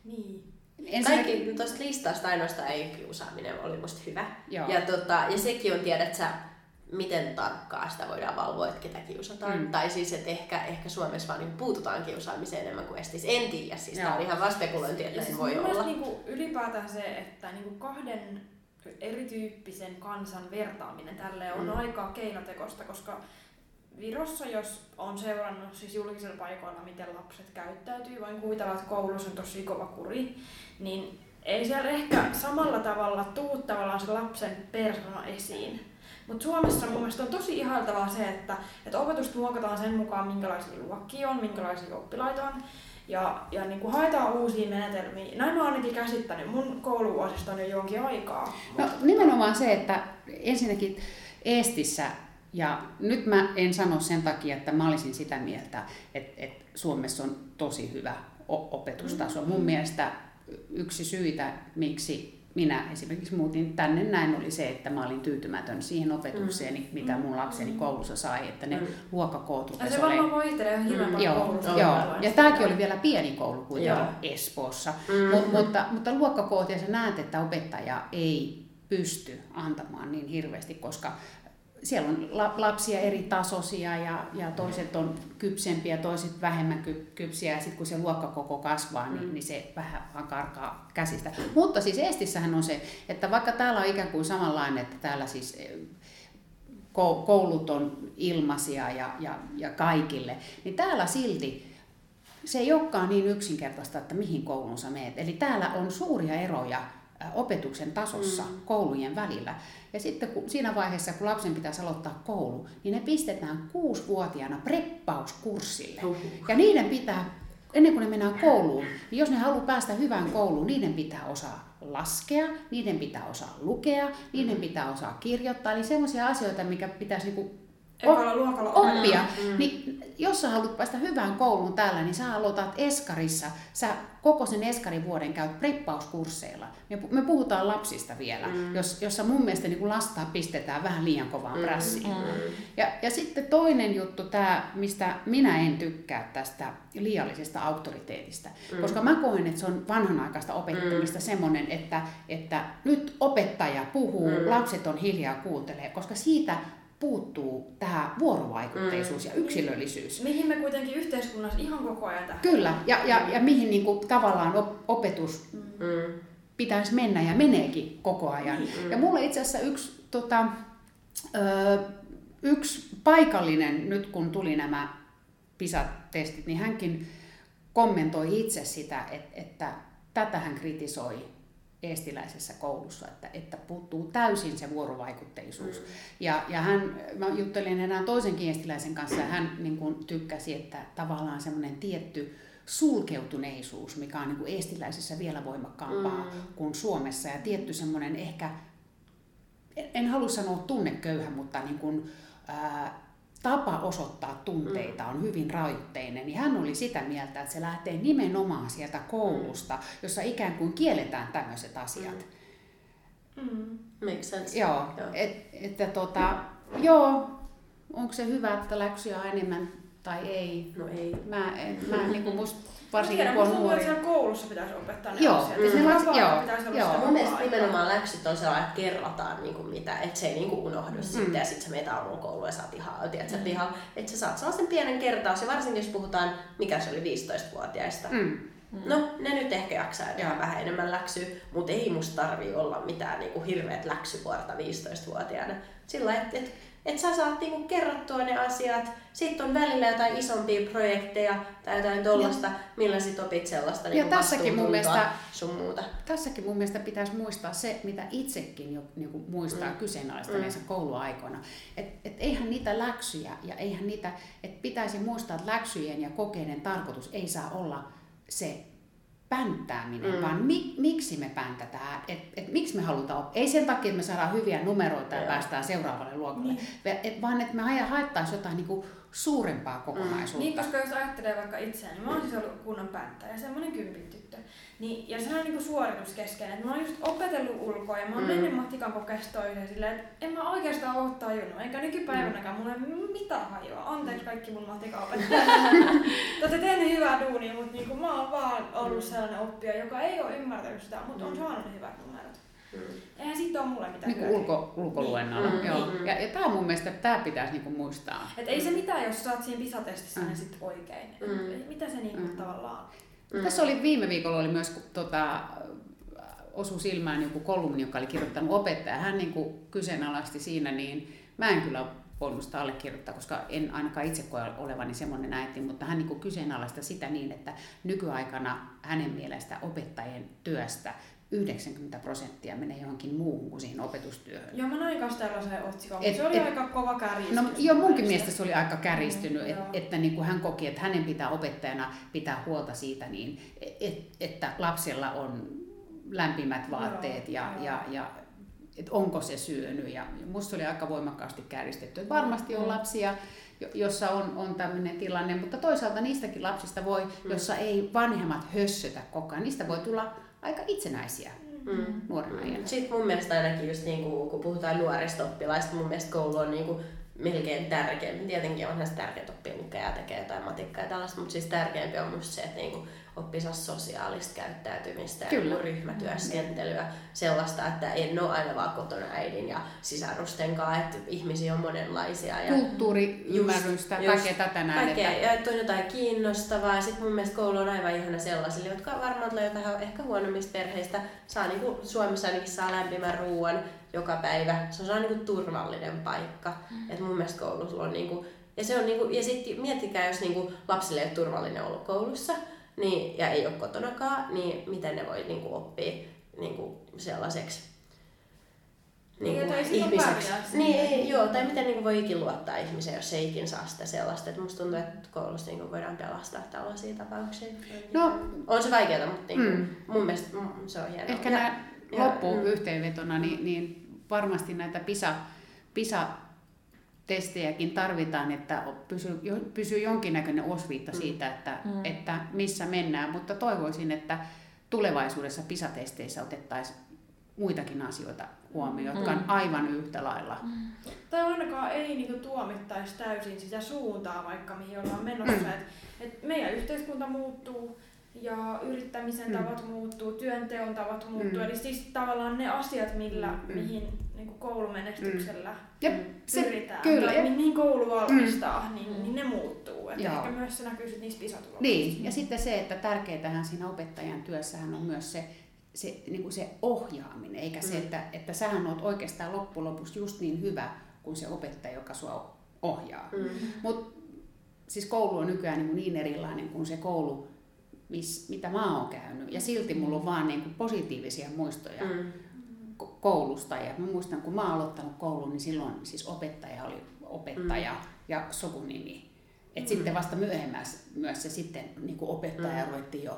Niin. Ensinnäkin... Kaikki tuosta listasta ainoastaan ei kiusaaminen oli musta hyvä. Joo. Ja, tota, ja sekin on, tiedät sä, miten tarkkaa sitä voidaan valvoa, että ketä kiusataan. Mm. Tai siis, että ehkä, ehkä Suomessa vaan niin puututaan kiusaamiseen enemmän kuin estis. En tiedä, siis tämä on ihan vaan spekulointi, että siis voi olla. Niin kuin ylipäätään se, että niin kuin kahden erityyppisen kansan vertaaminen tälle on mm. aika keinotekosta, koska Virossa, jos on seurannut siis julkisilla paikoilla, miten lapset käyttäytyy, voin kuvitella, että koulussa on tosi kova kuri, niin ei siellä ehkä samalla tavalla tuu tavallaan se lapsen persona esiin. Mutta Suomessa mun mielestä on tosi ihailtavaa se, että, että opetusta muokataan sen mukaan, minkälaisia luokkia on, minkälaisia oppilaita on. Ja, ja niin kuin haetaan uusia menetelmiä. Näin mä oon ainakin käsittänyt mun kouluvuosista on jo jonkin aikaa. No nimenomaan se, että ensinnäkin Eestissä ja nyt mä en sano sen takia, että mä olisin sitä mieltä, että, että Suomessa on tosi hyvä opetustaso. Mun mm-hmm. mielestä yksi syitä, miksi minä esimerkiksi muutin tänne näin, oli se, että mä olin tyytymätön siihen opetukseen, mm. mitä mun lapseni mm. koulussa sai, että ne mm. luokkakoot olemaan... Se varmaan vaihtelee ihan hirveän mm. Joo, joo. joo. ja tämäkin oli vielä pieni koulu kuitenkin Espoossa, mm. Mut, mutta, mutta luokkakoot ja sä näet, että opettaja ei pysty antamaan niin hirveästi, koska siellä on lapsia eri tasoisia ja, ja toiset on kypsempiä, toiset vähemmän ky, kypsiä ja sitten kun se luokkakoko kasvaa, niin, mm. niin se vähän vaan karkaa käsistä. Mutta siis Estissähän on se, että vaikka täällä on ikään kuin samanlainen, että täällä siis eh, koulut on ilmaisia ja, ja, ja kaikille, niin täällä silti se ei olekaan niin yksinkertaista, että mihin kouluun sä meet. Eli täällä on suuria eroja opetuksen tasossa mm. koulujen välillä. Ja sitten kun, siinä vaiheessa, kun lapsen pitäisi aloittaa koulu, niin ne pistetään kuusivuotiaana preppauskurssille. Uh-huh. Ja niiden pitää, ennen kuin ne mennään kouluun, niin jos ne haluaa päästä hyvään kouluun, niiden pitää osaa laskea, niiden pitää osaa lukea, niiden pitää osaa kirjoittaa. Eli sellaisia asioita, mikä pitäisi niinku luokalla oppia. Mm. Niin, jos sä haluat päästä hyvään kouluun täällä, niin sä aloitat Eskarissa, sä koko sen Eskarin vuoden käyt preppauskursseilla. Me, me puhutaan lapsista vielä, mm. jos, jossa mun mielestä niin lastaa pistetään vähän liian kovaan mm. prässiin. Mm. Ja, ja sitten toinen juttu, tämä, mistä minä en tykkää tästä liiallisesta auktoriteetista, mm. koska mä koen, että se on vanhanaikaista opettamista mm. semmoinen, että, että nyt opettaja puhuu, mm. lapset on hiljaa kuuntelee, koska siitä puuttuu tämä vuorovaikutteisuus mm. ja yksilöllisyys. Mihin me kuitenkin yhteiskunnassa ihan koko ajan tähän. Kyllä, ja, ja, ja mihin niin kuin, tavallaan opetus mm. pitäisi mennä ja meneekin koko ajan. Mm. Ja mulle itse asiassa yksi, tota, ö, yksi paikallinen, nyt kun tuli nämä PISA-testit, niin hänkin kommentoi itse sitä, että, että tätä hän kritisoi eestiläisessä koulussa, että, että puuttuu täysin se vuorovaikutteisuus. Mm. Ja, ja hän, mä juttelin enää toisenkin eestiläisen kanssa, ja hän niin kuin, tykkäsi, että tavallaan semmoinen tietty sulkeutuneisuus, mikä on niin kuin eestiläisessä vielä voimakkaampaa mm. kuin Suomessa, ja tietty semmoinen ehkä, en halua sanoa tunneköyhä, mutta niin kuin, ää, tapa osoittaa tunteita mm. on hyvin rajoitteinen, niin hän oli sitä mieltä, että se lähtee nimenomaan sieltä koulusta, jossa ikään kuin kielletään tämmöiset asiat. Mm. Mm. Makes sense. Joo, joo. Et, että tota, joo, onko se hyvä, että läksyjä on enemmän tai ei? No ei. Mä, en, mä niin kuin musta varsinkin kun on nuori. siellä koulussa pitäisi opettaa ne joo, asiat. Mm. Lapsi, joo, pitäisi olla joo. Mun mielestä nimenomaan läksyt on sellainen, että kerrotaan niin kuin mitä, että se ei niin kuin unohdu mm. sitten ja sitten sä meet aamulla kouluun ja saat ihan, tiedät, mm. ihan, että sä saat sellaisen pienen kertaus ja varsinkin jos puhutaan, mikä se oli 15-vuotiaista. Mm. Mm. No, ne nyt ehkä jaksaa tehdä vähän enemmän läksyä, mutta ei musta tarvii olla mitään niin kuin hirveät läksyvuorta 15-vuotiaana. Sillä että et, että sä saat niinku kerrottua ne asiat, sitten on välillä jotain isompia projekteja tai jotain tollasta, millä sit opit sellaista niinku tässäkin mun mielestä- sun muuta. Tässäkin mun mielestä pitäisi muistaa se, mitä itsekin jo niin kuin muistaa mm. kyseenalaistaneensa mm. kouluaikoina. Että et eihän niitä läksyjä ja eihän niitä, että pitäisi muistaa, että läksyjen ja kokeiden tarkoitus ei saa olla se pänttääminen, mm. vaan mi, miksi me päntätään, että et, miksi me halutaan oppia. Ei sen takia, että me saadaan hyviä numeroita ja Joo. päästään seuraavalle luokalle, niin. et, vaan että me hae- haettaisiin jotain niin kuin suurempaa kokonaisuutta. Niin, koska jos ajattelee vaikka itseäni, niin mä oon siis ollut kunnon pänttäjä, semmonen kympin. Niin, ja se on niinku suorituskeskeinen. että Mä oon just opetellut ulkoa ja mä oon Mm. mm. mennyt matikan kokeesta toiseen silleen, että en mä oikeastaan oo tajunnut. Eikä nykypäivänäkään mulla ei ole mitään hajua. Anteeksi kaikki mun matikan opettajat. Te olette tehneet hyvää duunia, mutta niinku mä oon vaan ollut sellainen oppija, joka ei ole ymmärtänyt sitä, mutta on saanut ne hyvät numerot. Mm. Eihän siitä ole mulle mitään Niin ulko, ulkoluennolla. Niin. Joo. Mm. Ja, ja tämä mun mielestä tämä pitäisi niinku muistaa. Et ei se mitään, jos saat siinä pisatestissä Mm. ne sit oikein. Mm. Mitä se niinku Mm. tavallaan... Mm. Tässä oli viime viikolla oli myös tota, osu silmään joku kolumni, joka oli kirjoittanut opettaja. Hän niin kuin kyseenalaisti siinä, niin mä en kyllä voinut sitä allekirjoittaa, koska en ainakaan itse koe olevani semmoinen äiti, mutta hän niin kyseenalaista sitä niin, että nykyaikana hänen mielestä opettajien työstä 90 prosenttia menee johonkin muuhun kuin siihen opetustyöhön. Joo, mä näin kanssa tällaisen otsikon, Et- se oli et- aika kova kärjistys. No joo, munkin mielestä. se oli aika käristynyt, Mm, et, joo. että niin kuin hän koki, että hänen pitää opettajana pitää huolta siitä, niin, et, että lapsella on lämpimät vaatteet ja, joo. ja, ja että onko se syönyt. Ja musta se oli aika voimakkaasti käristetty. Että varmasti on Mm. lapsia, jo- jossa on, on tämmöinen tilanne, mutta toisaalta niistäkin lapsista voi, Mm. jossa ei vanhemmat hössötä koko ajan, niistä voi tulla aika itsenäisiä Mm. nuorena iänä. Sitten mun mielestä ainakin just niinku, kun puhutaan nuorista oppilaista, mun mielestä koulu on niinku melkein tärkeämpi. Tietenkin onhan se tärkeää oppia lukea ja tekee jotain matikkaa ja tällaista, mutta siis tärkeämpi on musta se, että niinku oppisi sosiaalista käyttäytymistä ja Kyllä. niinku ryhmätyöskentelyä. Sellaista, että en ole aina vaan kotona äidin ja sisarusten kanssa, että ihmisiä on monenlaisia. Ja Kulttuuriymmärrystä, kaikkea tätä näin. Kaikkea, Että, ja että on jotain kiinnostavaa. Sitten mun mielestä koulu on aivan ihana sellaisille, jotka varmaan tulee jotain ehkä huonommista perheistä. Saa niinku, Suomessa ainakin saa lämpimän ruoan joka päivä. Se on, on niinku turvallinen paikka. Mm. Et mun mielestä koulussa on niinku, ja, se on niinku, ja sitten miettikää, jos niinku lapsille ei ole turvallinen ollut koulussa niin, ja ei ole kotonakaan, niin miten ne voi niinku oppia niinku sellaiseksi Niin, niinku ei silloin ihmiseksi. Niin, ei, joo, tai miten niinku voi ikin luottaa ihmiseen, jos ei ikin saa sitä sellaista. Et musta tuntuu, että koulussa niinku voidaan pelastaa tällaisia tapauksia. no, On se vaikeaa, mutta niinku, Mm. mm. mun mielestä mm, se on hienoa. Ehkä Ja- nämä ja- loppuun mm. yhteenvetona, niin, niin varmasti näitä PISA, PISA-testejäkin tarvitaan, että pysyy, pysyy jonkinnäköinen osviitta Mm. siitä, että, Mm. että missä mennään, mutta toivoisin, että tulevaisuudessa PISA-testeissä otettaisiin muitakin asioita huomioon, jotka on Mm. aivan yhtä lailla. Tai ainakaan ei niinku tuomittaisi täysin sitä suuntaa vaikka mihin ollaan menossa. Mm. Et, et meidän yhteiskunta muuttuu ja yrittämisen Mm. tavat muuttuu, työnteon tavat muuttuu. Mm. Eli siis tavallaan ne asiat, millä, Mm. mihin niinku koulumenestyksellä Ja Mm. se, pyritään, kyllä, tai mi- mihin koulu valmistaa, niin, Mm. niin ne muuttuu. Et ehkä myös se näkyy sit niissä pisatuloksissa. Niin, ja sitten se, että tärkeintähän siinä opettajan työssähän on myös se, se, niin kuin se ohjaaminen, eikä se, Mm. että, että sähän oot oikeastaan loppujen lopuksi just niin hyvä kuin se opettaja, joka sua ohjaa. Mm. Mutta siis koulu on nykyään niin, niin erilainen kuin se koulu, mis, mitä mä oon käynyt. Ja silti mulla on vaan niin kuin positiivisia muistoja Mm. Ko- koulusta. Ja mä muistan, kun mä oon aloittanut koulun, niin silloin siis opettaja oli opettaja mm. ja sukunimi. Et Mm. sitten vasta myöhemmässä myös se sitten niin kuin opettaja Mm. ruvettiin jo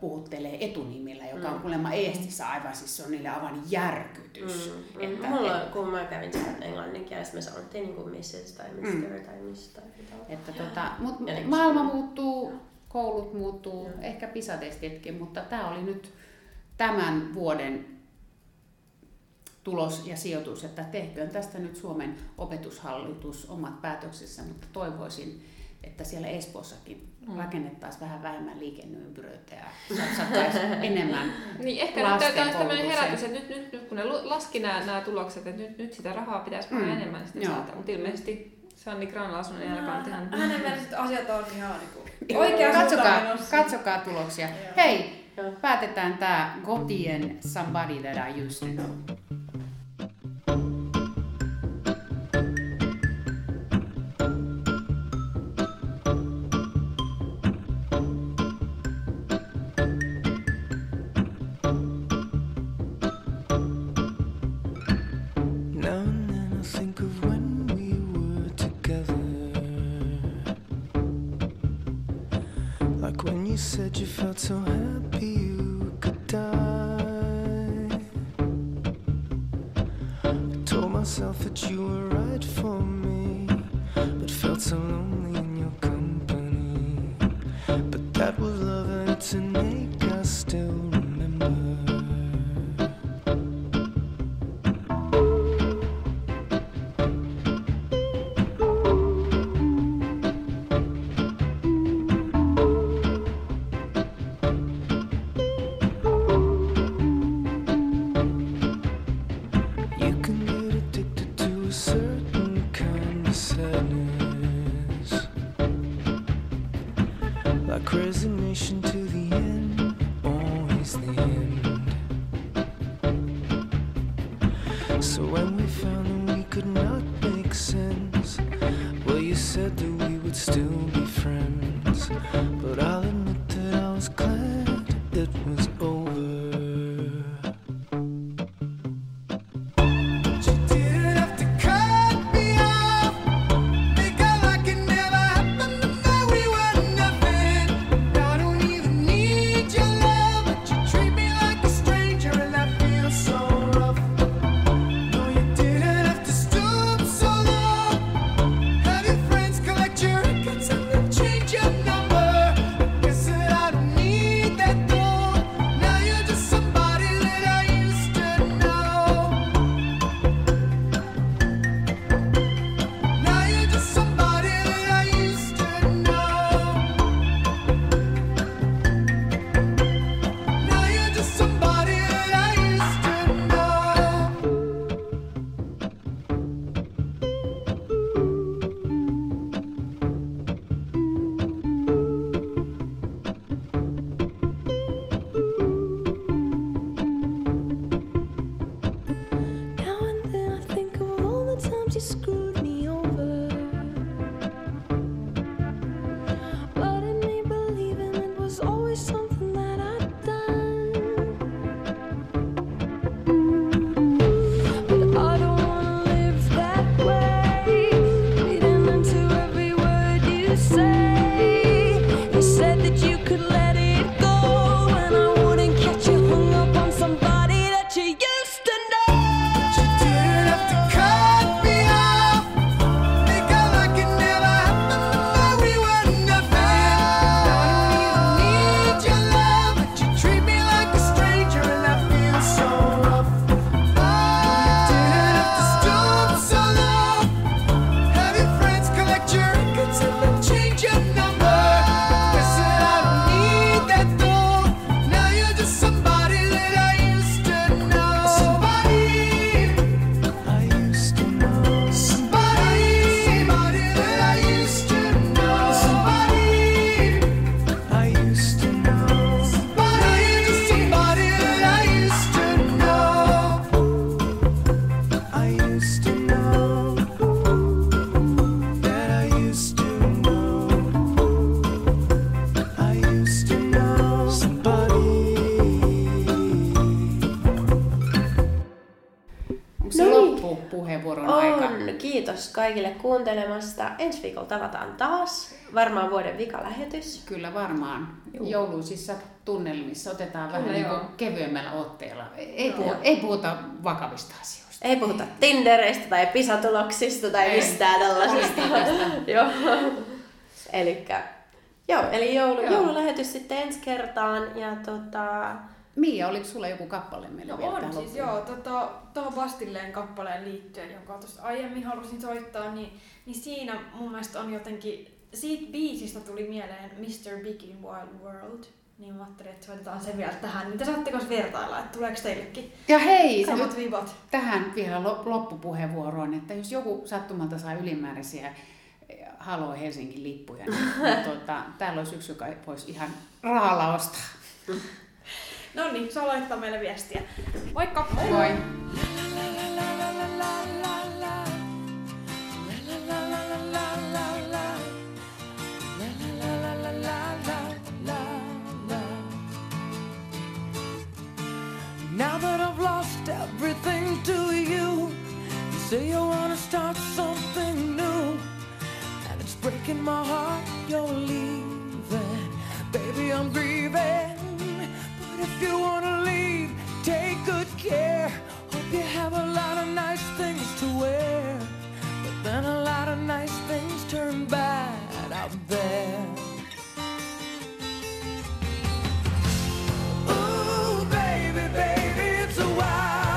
puhuttelee etunimillä, joka on Mm. kuulemma eestissä aivan, siis se on niille aivan järkytys. Mm. Että, Mulla, et, kun mä kävin siellä englanninkielessä, me sanottiin niinku Mrs. tai Mr. Mm. tai jotain. että tota, mut Ja niin kuin maailma se- muuttuu, koulut muuttuu, Joo. ehkä pisatestitkin, mutta tämä oli nyt tämän vuoden tulos ja sijoitus, että tehköön tästä nyt Suomen opetushallitus omat päätöksensä, mutta toivoisin, että siellä Espoossakin Mm. rakennettaisiin vähän vähemmän liikenneympyröitä ja satsattaisiin enemmän. Niin ehkä nyt täytyy olla tämmöinen herätys, että nyt, nyt, nyt kun ne laski nämä, nämä tulokset, että nyt, nyt sitä rahaa pitäisi vähän Mm. enemmän sitten Joo. saada. Mutta ilmeisesti Sanni Granlausunen jälkeen on ihan... Hänen mielestä asiat on ihan niinku oikea Katsokaa, katsokaa tuloksia. Joo. Hei, Joo. päätetään tämä Gotien Somebody That I Used to Know. kaikille kuuntelemasta. Ensi viikolla tavataan taas. Varmaan vuoden vikalähetys. Kyllä varmaan. Juu. Jouluisissa tunnelmissa otetaan Kyllä vähän niin kevyemmällä otteella. Ei, no, ei puhuta vakavista asioista. Ei puhuta Tindereistä tai pisatuloksista tai ei. mistään tällaisista. joo. Elikkä, joo, eli joulu, joo. joululähetys sitten ensi kertaan. Ja tota, Mia, oliko sulla joku kappale meillä no vielä on, siis joo, tuota, tuohon Bastilleen kappaleen liittyen, jonka tuossa aiemmin halusin soittaa, niin, niin siinä mun mielestä on jotenkin, siitä biisistä tuli mieleen Mr. Big in Wild World, niin mä ajattelin, että soitetaan se vielä tähän. Niin Mitä saatteko vertailla, että tuleeko teillekin ja hei, samat vivot? Tähän vielä loppupuheenvuoroon, että jos joku sattumalta saa ylimääräisiä eh, haloo Helsingin lippuja, niin, niin tuota, täällä olisi yksi, joka voisi ihan rahalla ostaa. No niin, saa laittaa meille viestiä. Moikka! Moi! moi. Everything to you, you say you wanna start something new, and it's breaking my heart you're leaving. Baby, I'm grieving. But if you wanna leave, take good care. Hope you have a lot of nice things to wear. But then a lot of nice things turn bad out there. Ooh, baby, baby, it's a wild.